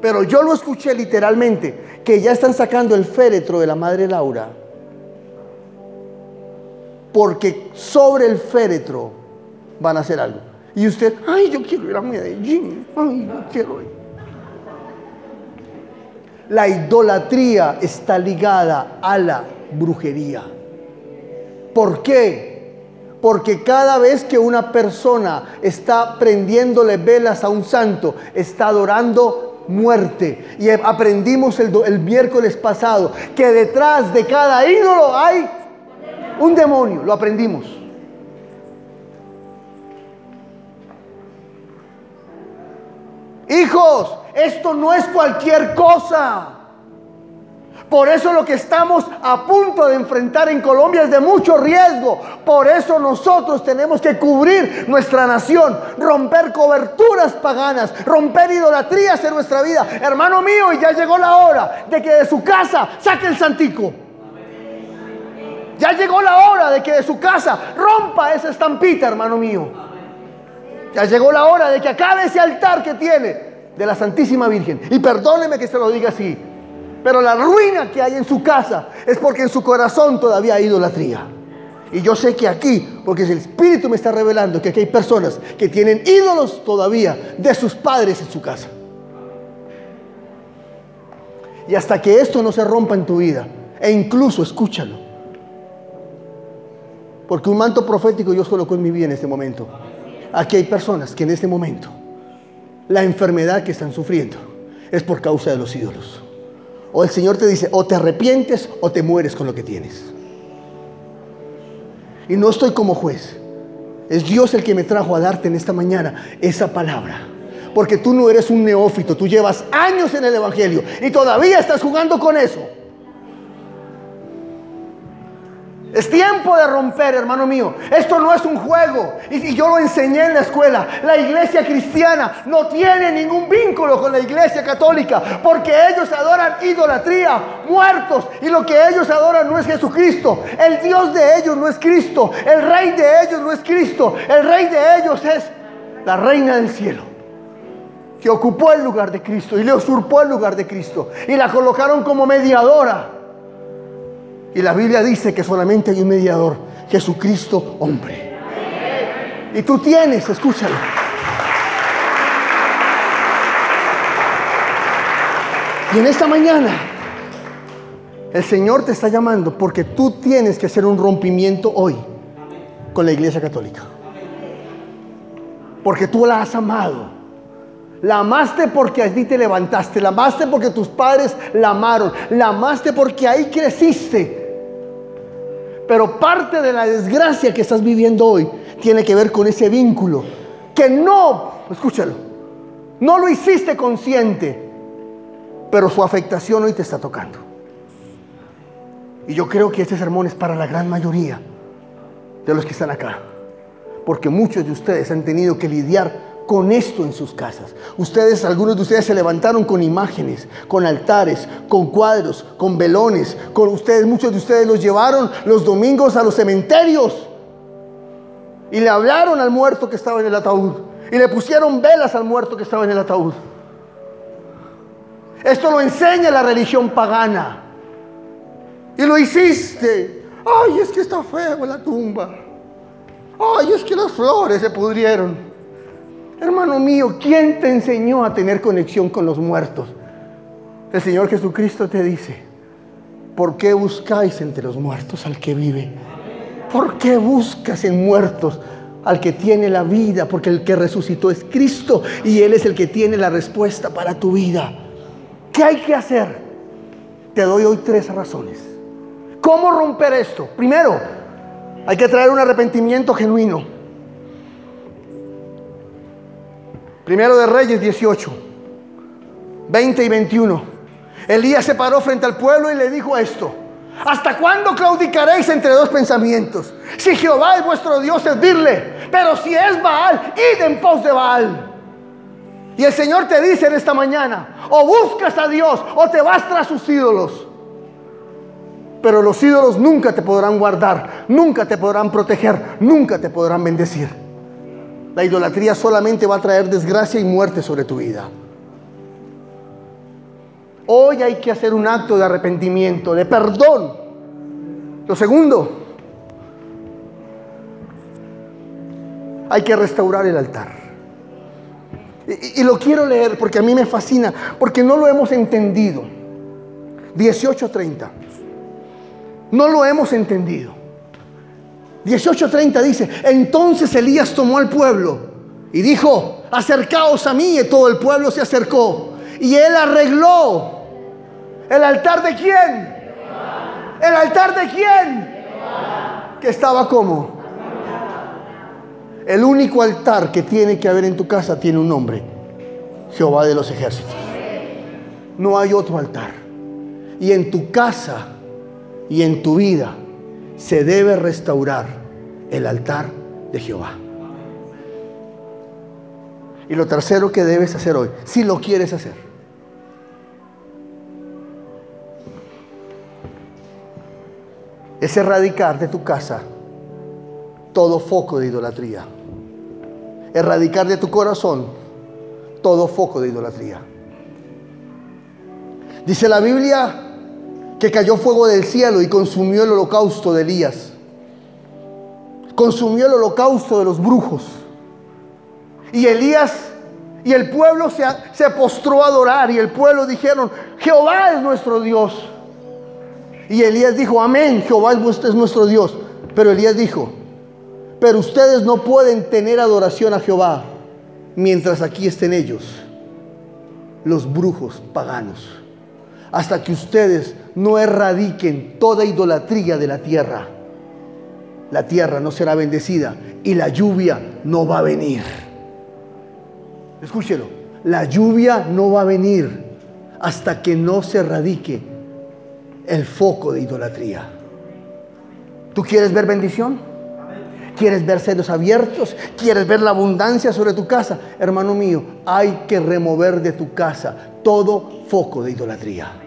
Pero yo lo escuché literalmente, que ya están sacando el féretro de la Madre Laura. Porque sobre el féretro van a hacer algo. Y usted, ay, yo quiero ir a Medellín, ay, yo quiero ir. La idolatría está ligada a la brujería. ¿Por qué? Porque cada vez que una persona está prendiéndole velas a un santo, está adorando muerte. Y aprendimos el, el, miércoles pasado que detrás de cada ídolo hay un demonio. Lo aprendimos. Hijos, esto no es cualquier cosa. Por eso lo que estamos a punto de enfrentar en Colombia es de mucho riesgo. Por eso nosotros tenemos que cubrir nuestra nación, romper coberturas paganas, romper idolatrías en nuestra vida. Hermano mío, y ya llegó la hora de que de su casa saque el santico. Ya llegó la hora de que de su casa rompa esa estampita, hermano mío. Ya llegó la hora de que acabe ese altar que tiene de la Santísima Virgen. Y perdóneme que se lo diga así. Pero la ruina que hay en su casa es porque en su corazón todavía hay idolatría. Y yo sé que aquí, porque el Espíritu me está revelando que aquí hay personas que tienen ídolos todavía de sus padres en su casa. Y hasta que esto no se rompa en tu vida, e incluso escúchalo, porque un manto profético Dios colocó en mi vida en este momento. Aquí hay personas que en este momento la enfermedad que están sufriendo es por causa de los ídolos. O el Señor te dice, o te arrepientes o te mueres con lo que tienes. Y no estoy como juez. Es Dios el que me trajo a darte en esta mañana esa palabra. Porque tú no eres un neófito, tú llevas años en el Evangelio y todavía estás jugando con eso. Es tiempo de romper, hermano mío. Esto no es un juego. Y, yo lo enseñé en la escuela. La iglesia cristiana no tiene ningún vínculo con la iglesia católica. Porque ellos adoran idolatría, muertos. Y lo que ellos adoran no es Jesucristo. El Dios de ellos no es Cristo. El rey de ellos no es Cristo. El rey de ellos es la reina del cielo. Que ocupó el lugar de Cristo y le usurpó el lugar de Cristo. Y la colocaron como mediadora y la Biblia dice que solamente hay un mediador, Jesucristo hombre. Y tú tienes, escúchalo. Y en esta mañana el Señor te está llamando porque tú tienes que hacer un rompimiento hoy con la Iglesia Católica. Porque tú la has amado. La amaste porque allí te levantaste. La amaste porque tus padres la amaron. La amaste porque ahí creciste. Pero parte de la desgracia que estás viviendo hoy tiene que ver con ese vínculo. Que no, escúchalo, no lo hiciste consciente, pero su afectación hoy te está tocando. Y yo creo que este sermón es para la gran mayoría de los que están acá. Porque muchos de ustedes han tenido que lidiar con esto en sus casas. Ustedes, algunos de ustedes se levantaron con imágenes, con altares, con cuadros, con velones. Con ustedes, muchos de ustedes los llevaron los domingos a los cementerios y le hablaron al muerto que estaba en el ataúd y le pusieron velas al muerto que estaba en el ataúd. Esto lo enseña la religión pagana. Y lo hiciste. Ay, es que está feo la tumba. Ay, es que las flores se pudrieron. Hermano mío, ¿quién te enseñó a tener conexión con los muertos? El Señor Jesucristo te dice, ¿por qué buscáis entre los muertos al que vive? ¿Por qué buscas en muertos al que tiene la vida? Porque el que resucitó es Cristo y Él es el que tiene la respuesta para tu vida. ¿Qué hay que hacer? Te doy hoy tres razones. ¿Cómo romper esto? Primero, hay que traer un arrepentimiento genuino. Primero de Reyes 18, 20 y 21. Elías se paró frente al pueblo y le dijo esto. ¿Hasta cuándo claudicaréis entre dos pensamientos? Si Jehová es vuestro Dios, servirle. Pero si es Baal, id en pos de Baal. Y el Señor te dice en esta mañana, o buscas a Dios o te vas tras sus ídolos. Pero los ídolos nunca te podrán guardar, nunca te podrán proteger, nunca te podrán bendecir. La idolatría solamente va a traer desgracia y muerte sobre tu vida. Hoy hay que hacer un acto de arrepentimiento, de perdón. Lo segundo, hay que restaurar el altar. Y, lo quiero leer porque a mí me fascina, porque no lo hemos entendido. 18.30. No lo hemos entendido. 18:30 dice, entonces Elías tomó al pueblo y dijo, acercaos a mí, y todo el pueblo se acercó. Y él arregló el altar de quién? ¿El altar de quién? Que estaba como. El único altar que tiene que haber en tu casa tiene un nombre. Jehová de los ejércitos. No hay otro altar. Y en tu casa y en tu vida se debe restaurar el altar de Jehová. Y lo tercero que debes hacer hoy, si lo quieres hacer, es erradicar de tu casa todo foco de idolatría. Erradicar de tu corazón todo foco de idolatría. Dice la Biblia que cayó fuego del cielo y consumió el holocausto de Elías. Consumió el holocausto de los brujos. Y Elías y el pueblo se, se postró a adorar y el pueblo dijeron, Jehová es nuestro Dios. Y Elías dijo, amén, Jehová es nuestro Dios. Pero Elías dijo, pero ustedes no pueden tener adoración a Jehová mientras aquí estén ellos, los brujos paganos hasta que ustedes no erradiquen toda idolatría de la tierra. La tierra no será bendecida y la lluvia no va a venir. Escúchelo, la lluvia no va a venir hasta que no se erradique el foco de idolatría. ¿Tú quieres ver bendición? ¿Quieres ver celos abiertos? ¿Quieres ver la abundancia sobre tu casa? Hermano mío, hay que remover de tu casa todo foco de idolatría.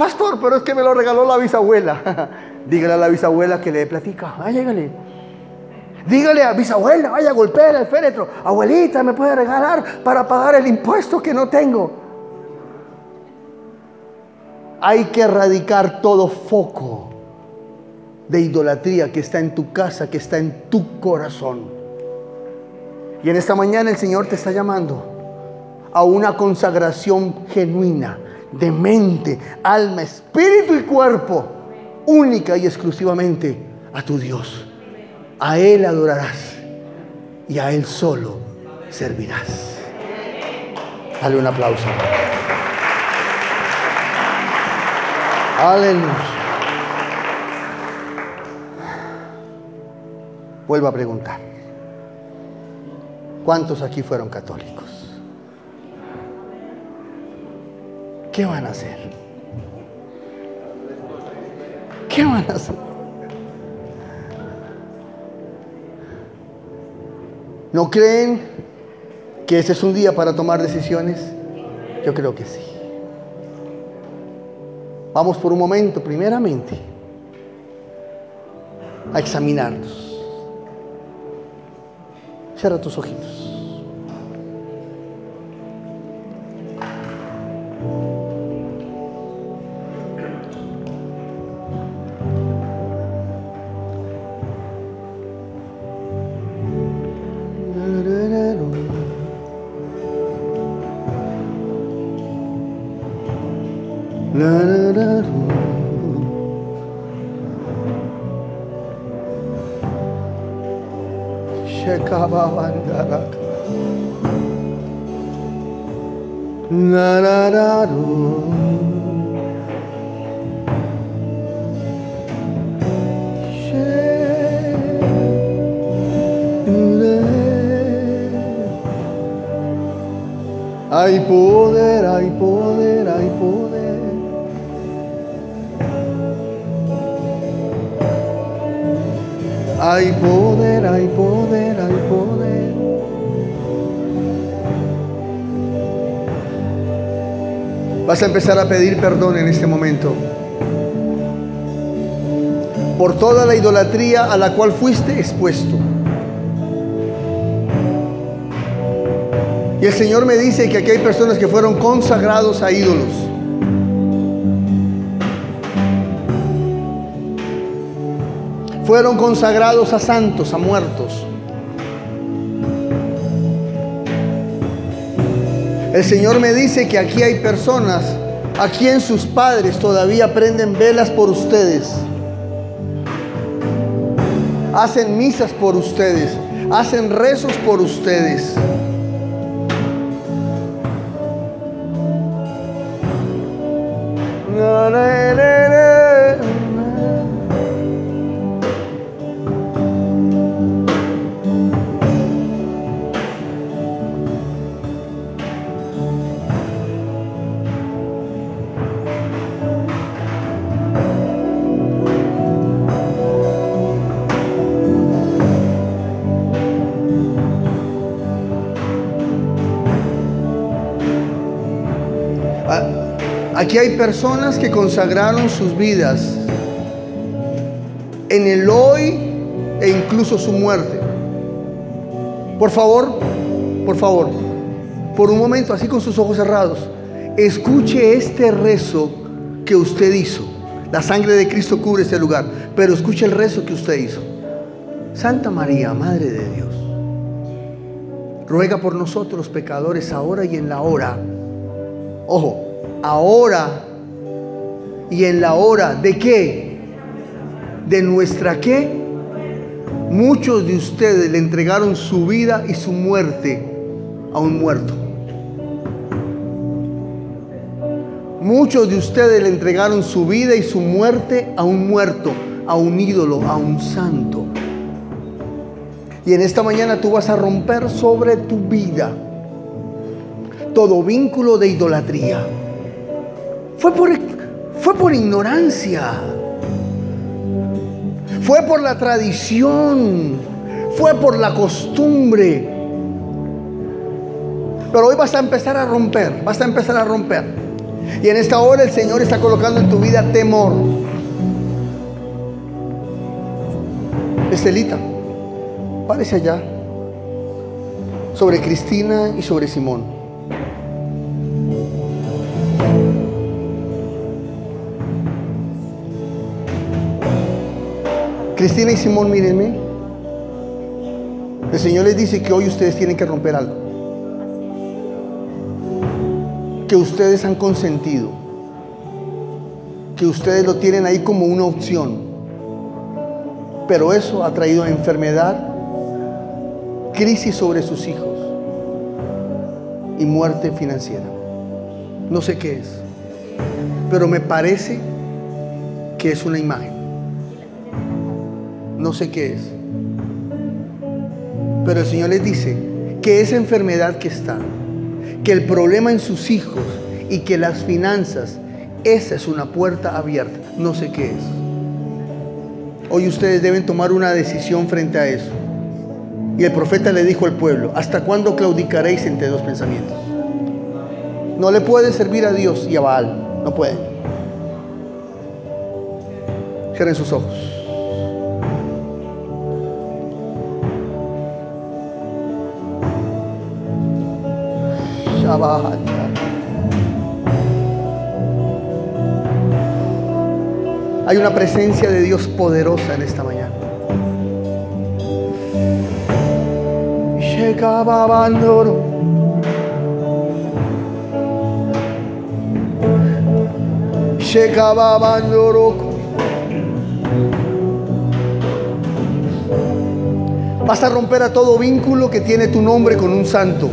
Pastor, pero es que me lo regaló la bisabuela. Dígale a la bisabuela que le platica. Llégale. Dígale a bisabuela, vaya a golpear el féretro. Abuelita, ¿me puede regalar para pagar el impuesto que no tengo? Hay que erradicar todo foco de idolatría que está en tu casa, que está en tu corazón. Y en esta mañana el Señor te está llamando a una consagración genuina de mente, alma, espíritu y cuerpo, única y exclusivamente a tu Dios. A Él adorarás y a Él solo servirás. Dale un aplauso. Aleluya. Vuelvo a preguntar. ¿Cuántos aquí fueron católicos? ¿Qué van a hacer? ¿Qué van a hacer? ¿No creen que ese es un día para tomar decisiones? Yo creo que sí. Vamos por un momento, primeramente, a examinarnos. Cierra tus ojitos. A empezar a pedir perdón en este momento por toda la idolatría a la cual fuiste expuesto. Y el Señor me dice que aquí hay personas que fueron consagrados a ídolos. Fueron consagrados a santos, a muertos. El Señor me dice que aquí hay personas a quien sus padres todavía prenden velas por ustedes. Hacen misas por ustedes. Hacen rezos por ustedes. Aquí hay personas que consagraron sus vidas en el hoy e incluso su muerte. Por favor, por favor, por un momento, así con sus ojos cerrados, escuche este rezo que usted hizo. La sangre de Cristo cubre este lugar, pero escuche el rezo que usted hizo. Santa María, Madre de Dios, ruega por nosotros pecadores ahora y en la hora. Ojo, ahora y en la hora de qué? De nuestra qué? Muchos de ustedes le entregaron su vida y su muerte a un muerto. Muchos de ustedes le entregaron su vida y su muerte a un muerto, a un ídolo, a un santo. Y en esta mañana tú vas a romper sobre tu vida todo vínculo de idolatría fue por, fue por ignorancia. fue por la tradición, fue por la costumbre. Pero hoy vas a empezar a romper, vas a empezar a romper. Y en esta hora el Señor está colocando en tu vida temor. Estelita, párese allá sobre Cristina y sobre Simón. Cristina y Simón, mírenme. El Señor les dice que hoy ustedes tienen que romper algo. Que ustedes han consentido. Que ustedes lo tienen ahí como una opción. Pero eso ha traído enfermedad, crisis sobre sus hijos y muerte financiera. No sé qué es. Pero me parece que es una imagen no sé qué es. Pero el Señor les dice que esa enfermedad que está, que el problema en sus hijos y que las finanzas, esa es una puerta abierta. No sé qué es. Hoy ustedes deben tomar una decisión frente a eso. Y el profeta le dijo al pueblo, ¿hasta cuándo claudicaréis entre dos pensamientos? No le puede servir a Dios y a Baal. No puede. Cierren sus ojos. Hay una presencia de Dios poderosa en esta mañana. Vas a romper a todo vínculo que tiene tu nombre con un santo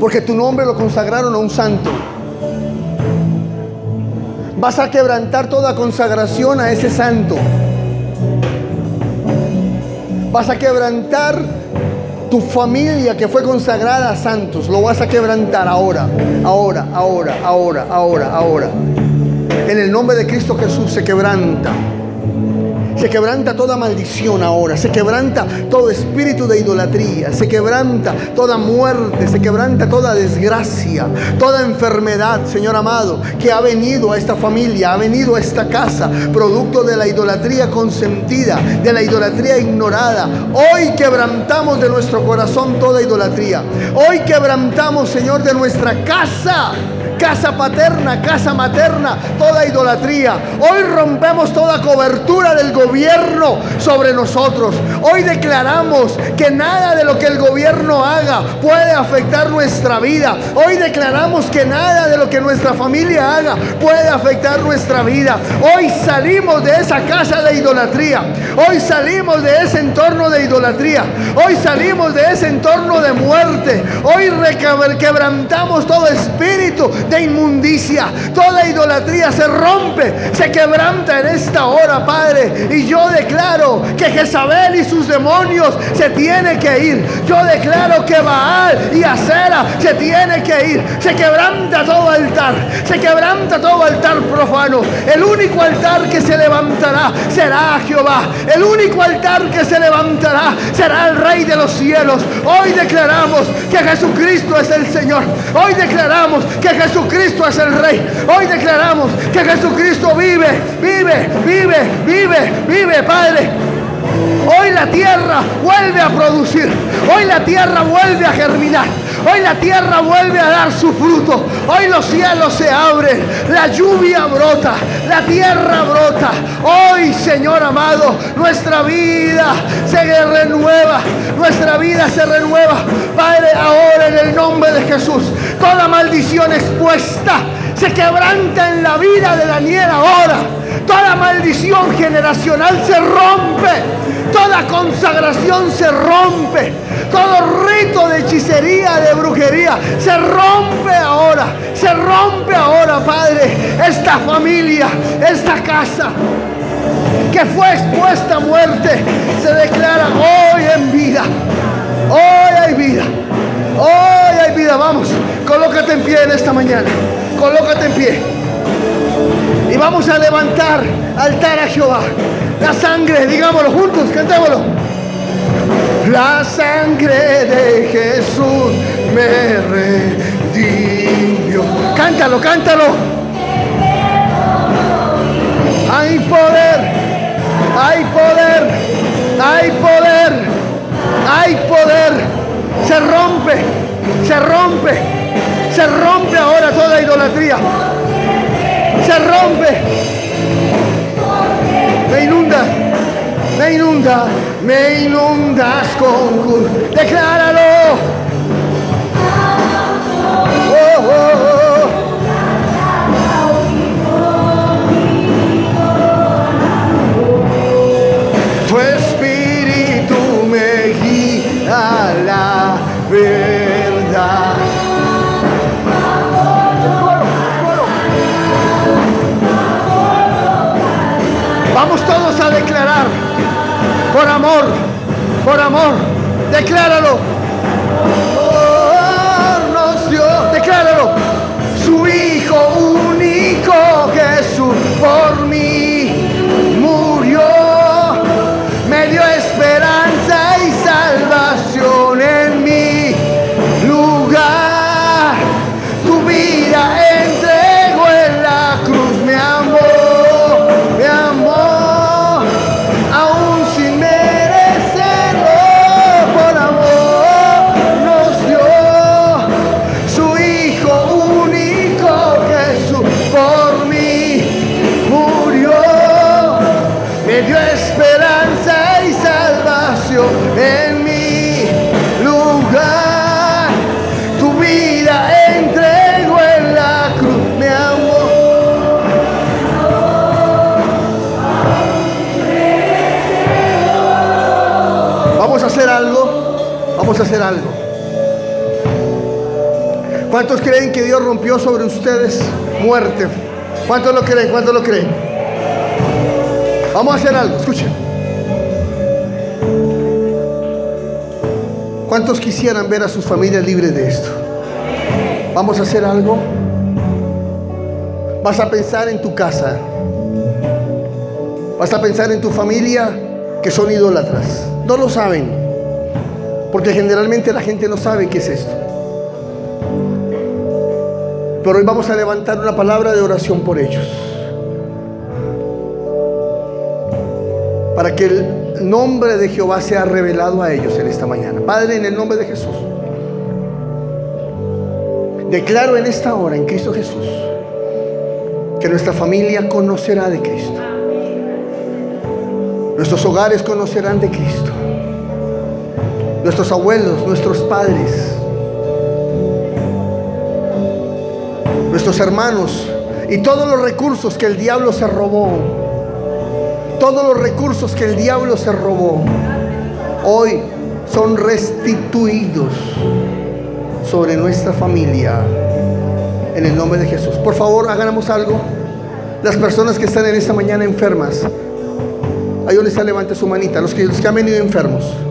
porque tu nombre lo consagraron a un santo. Vas a quebrantar toda consagración a ese santo. Vas a quebrantar tu familia que fue consagrada a santos. Lo vas a quebrantar ahora, ahora, ahora, ahora, ahora, ahora. En el nombre de Cristo Jesús se quebranta. Se quebranta toda maldición ahora, se quebranta todo espíritu de idolatría, se quebranta toda muerte, se quebranta toda desgracia, toda enfermedad, Señor amado, que ha venido a esta familia, ha venido a esta casa, producto de la idolatría consentida, de la idolatría ignorada. Hoy quebrantamos de nuestro corazón toda idolatría. Hoy quebrantamos, Señor, de nuestra casa casa paterna, casa materna, toda idolatría. Hoy rompemos toda cobertura del gobierno sobre nosotros. Hoy declaramos que nada de lo que el gobierno haga puede afectar nuestra vida. Hoy declaramos que nada de lo que nuestra familia haga puede afectar nuestra vida. Hoy salimos de esa casa de idolatría. Hoy salimos de ese entorno de idolatría. Hoy salimos de ese entorno de muerte. Hoy quebrantamos todo espíritu de inmundicia. Toda idolatría se rompe, se quebranta en esta hora, Padre. Y yo declaro que Jezabel y sus demonios se tiene que ir. Yo declaro que Baal y Acera se tiene que ir. Se quebranta todo altar. Se quebranta todo altar profano. El único altar que se levantará será Jehová. El único altar que se levantará será el Rey de los cielos. Hoy declaramos que Jesucristo es el Señor. Hoy declaramos que Jesús Jesucristo es el Rey. Hoy declaramos que Jesucristo vive, vive, vive, vive, vive, Padre. Hoy la tierra vuelve a producir. Hoy la tierra vuelve a germinar. Hoy la tierra vuelve a dar su fruto. Hoy los cielos se abren. La lluvia brota. La tierra brota. Hoy, Señor amado, nuestra vida se renueva. Nuestra vida se renueva. Padre, ahora en el nombre de Jesús. Toda maldición expuesta se quebranta en la vida de Daniel ahora. Toda maldición generacional se rompe. Toda consagración se rompe. Todo rito de hechicería, de brujería, se rompe ahora. Se rompe ahora, Padre. Esta familia, esta casa que fue expuesta a muerte, se declara hoy en vida. Hoy hay vida. Hoy hay vida. Vamos, colócate en pie en esta mañana. Colócate en pie. Y vamos a levantar altar a Jehová. La sangre, digámoslo juntos, cantémoslo. La sangre de Jesús me redimió. Cántalo, cántalo. Hay poder, hay poder, hay poder, hay poder. Se rompe, se rompe, se rompe ahora toda idolatría. Se rompe. Me me inunda, me inundas con Decláralo. Por amor, por amor, decláralo. Hacer algo. ¿Cuántos creen que Dios rompió sobre ustedes muerte? ¿Cuántos lo creen? ¿Cuántos lo creen? Vamos a hacer algo, escuchen. ¿Cuántos quisieran ver a sus familias libres de esto? Vamos a hacer algo. Vas a pensar en tu casa. Vas a pensar en tu familia que son idólatras. No lo saben. Porque generalmente la gente no sabe qué es esto. Pero hoy vamos a levantar una palabra de oración por ellos. Para que el nombre de Jehová sea revelado a ellos en esta mañana. Padre, en el nombre de Jesús. Declaro en esta hora, en Cristo Jesús, que nuestra familia conocerá de Cristo. Nuestros hogares conocerán de Cristo. Nuestros abuelos, nuestros padres, nuestros hermanos y todos los recursos que el diablo se robó. Todos los recursos que el diablo se robó. Hoy son restituidos sobre nuestra familia. En el nombre de Jesús. Por favor, hagamos algo. Las personas que están en esta mañana enfermas. Ahí donde está, levante su manita. Los que, los que han venido enfermos.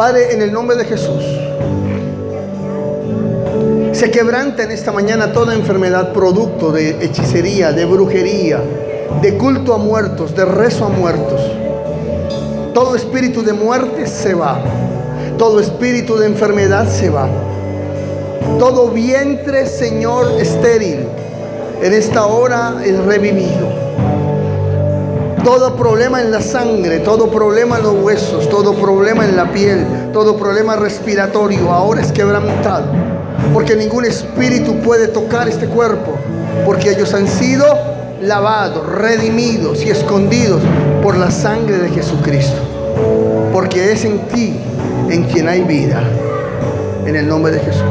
Padre, en el nombre de Jesús. Se quebranta en esta mañana toda enfermedad producto de hechicería, de brujería, de culto a muertos, de rezo a muertos. Todo espíritu de muerte se va. Todo espíritu de enfermedad se va. Todo vientre, Señor, estéril, en esta hora es revivido. Todo problema en la sangre, todo problema en los huesos, todo problema en la piel, todo problema respiratorio ahora es quebrantado. Porque ningún espíritu puede tocar este cuerpo. Porque ellos han sido lavados, redimidos y escondidos por la sangre de Jesucristo. Porque es en ti en quien hay vida. En el nombre de Jesús.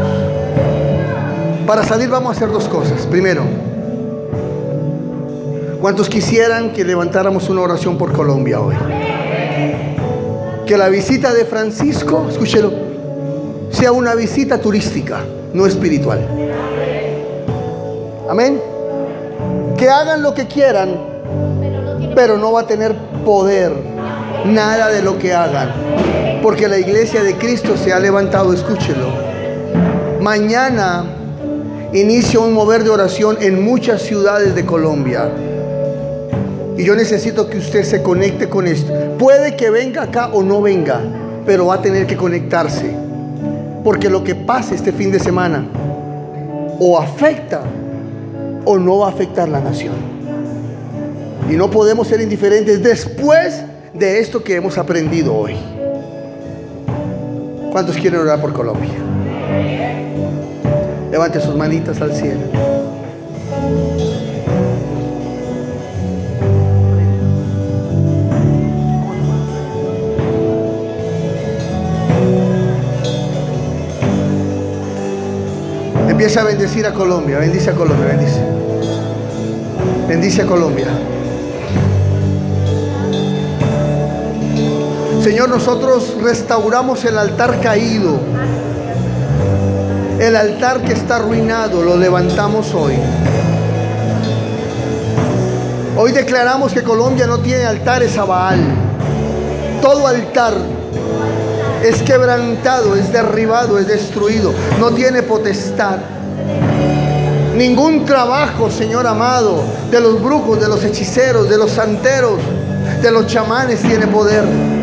Para salir vamos a hacer dos cosas. Primero, ¿cuántos quisieran que levantáramos una oración por Colombia hoy? Que la visita de Francisco, escúchelo, sea una visita turística, no espiritual. Amén. Que hagan lo que quieran, pero no va a tener poder nada de lo que hagan. Porque la iglesia de Cristo se ha levantado, escúchelo. Mañana inicia un mover de oración en muchas ciudades de Colombia. Y yo necesito que usted se conecte con esto. Puede que venga acá o no venga, pero va a tener que conectarse. Porque lo que pase este fin de semana o afecta o no va a afectar la nación. Y no podemos ser indiferentes después de esto que hemos aprendido hoy. ¿Cuántos quieren orar por Colombia? Levante sus manitas al cielo. Empieza a bendecir a Colombia, bendice a Colombia, bendice. Bendice a Colombia. Señor, nosotros restauramos el altar caído. El altar que está arruinado, lo levantamos hoy. Hoy declaramos que Colombia no tiene altares a Baal. Todo altar es quebrantado, es derribado, es destruido, no tiene potestad. Ningún trabajo, Señor amado, de los brujos, de los hechiceros, de los santeros, de los chamanes tiene poder.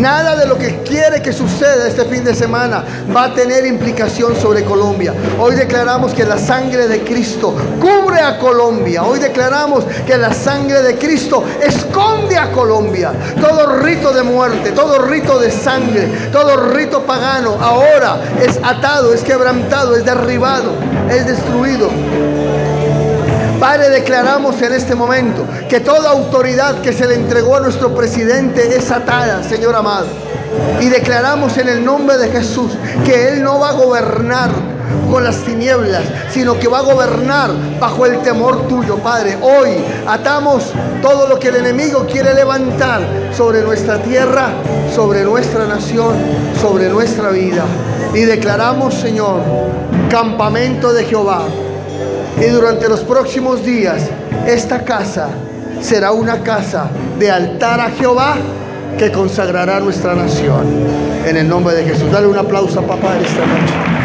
Nada de lo que quiere que suceda este fin de semana va a tener implicación sobre Colombia. Hoy declaramos que la sangre de Cristo cubre a Colombia. Hoy declaramos que la sangre de Cristo esconde a Colombia. Todo rito de muerte, todo rito de sangre, todo rito pagano ahora es atado, es quebrantado, es derribado, es destruido. Padre, declaramos en este momento que toda autoridad que se le entregó a nuestro presidente es atada, Señor amado. Y declaramos en el nombre de Jesús que Él no va a gobernar con las tinieblas, sino que va a gobernar bajo el temor tuyo, Padre. Hoy atamos todo lo que el enemigo quiere levantar sobre nuestra tierra, sobre nuestra nación, sobre nuestra vida. Y declaramos, Señor, campamento de Jehová y durante los próximos días, esta casa será una casa de altar a Jehová que consagrará nuestra nación. En el nombre de Jesús. Dale un aplauso a papá esta noche.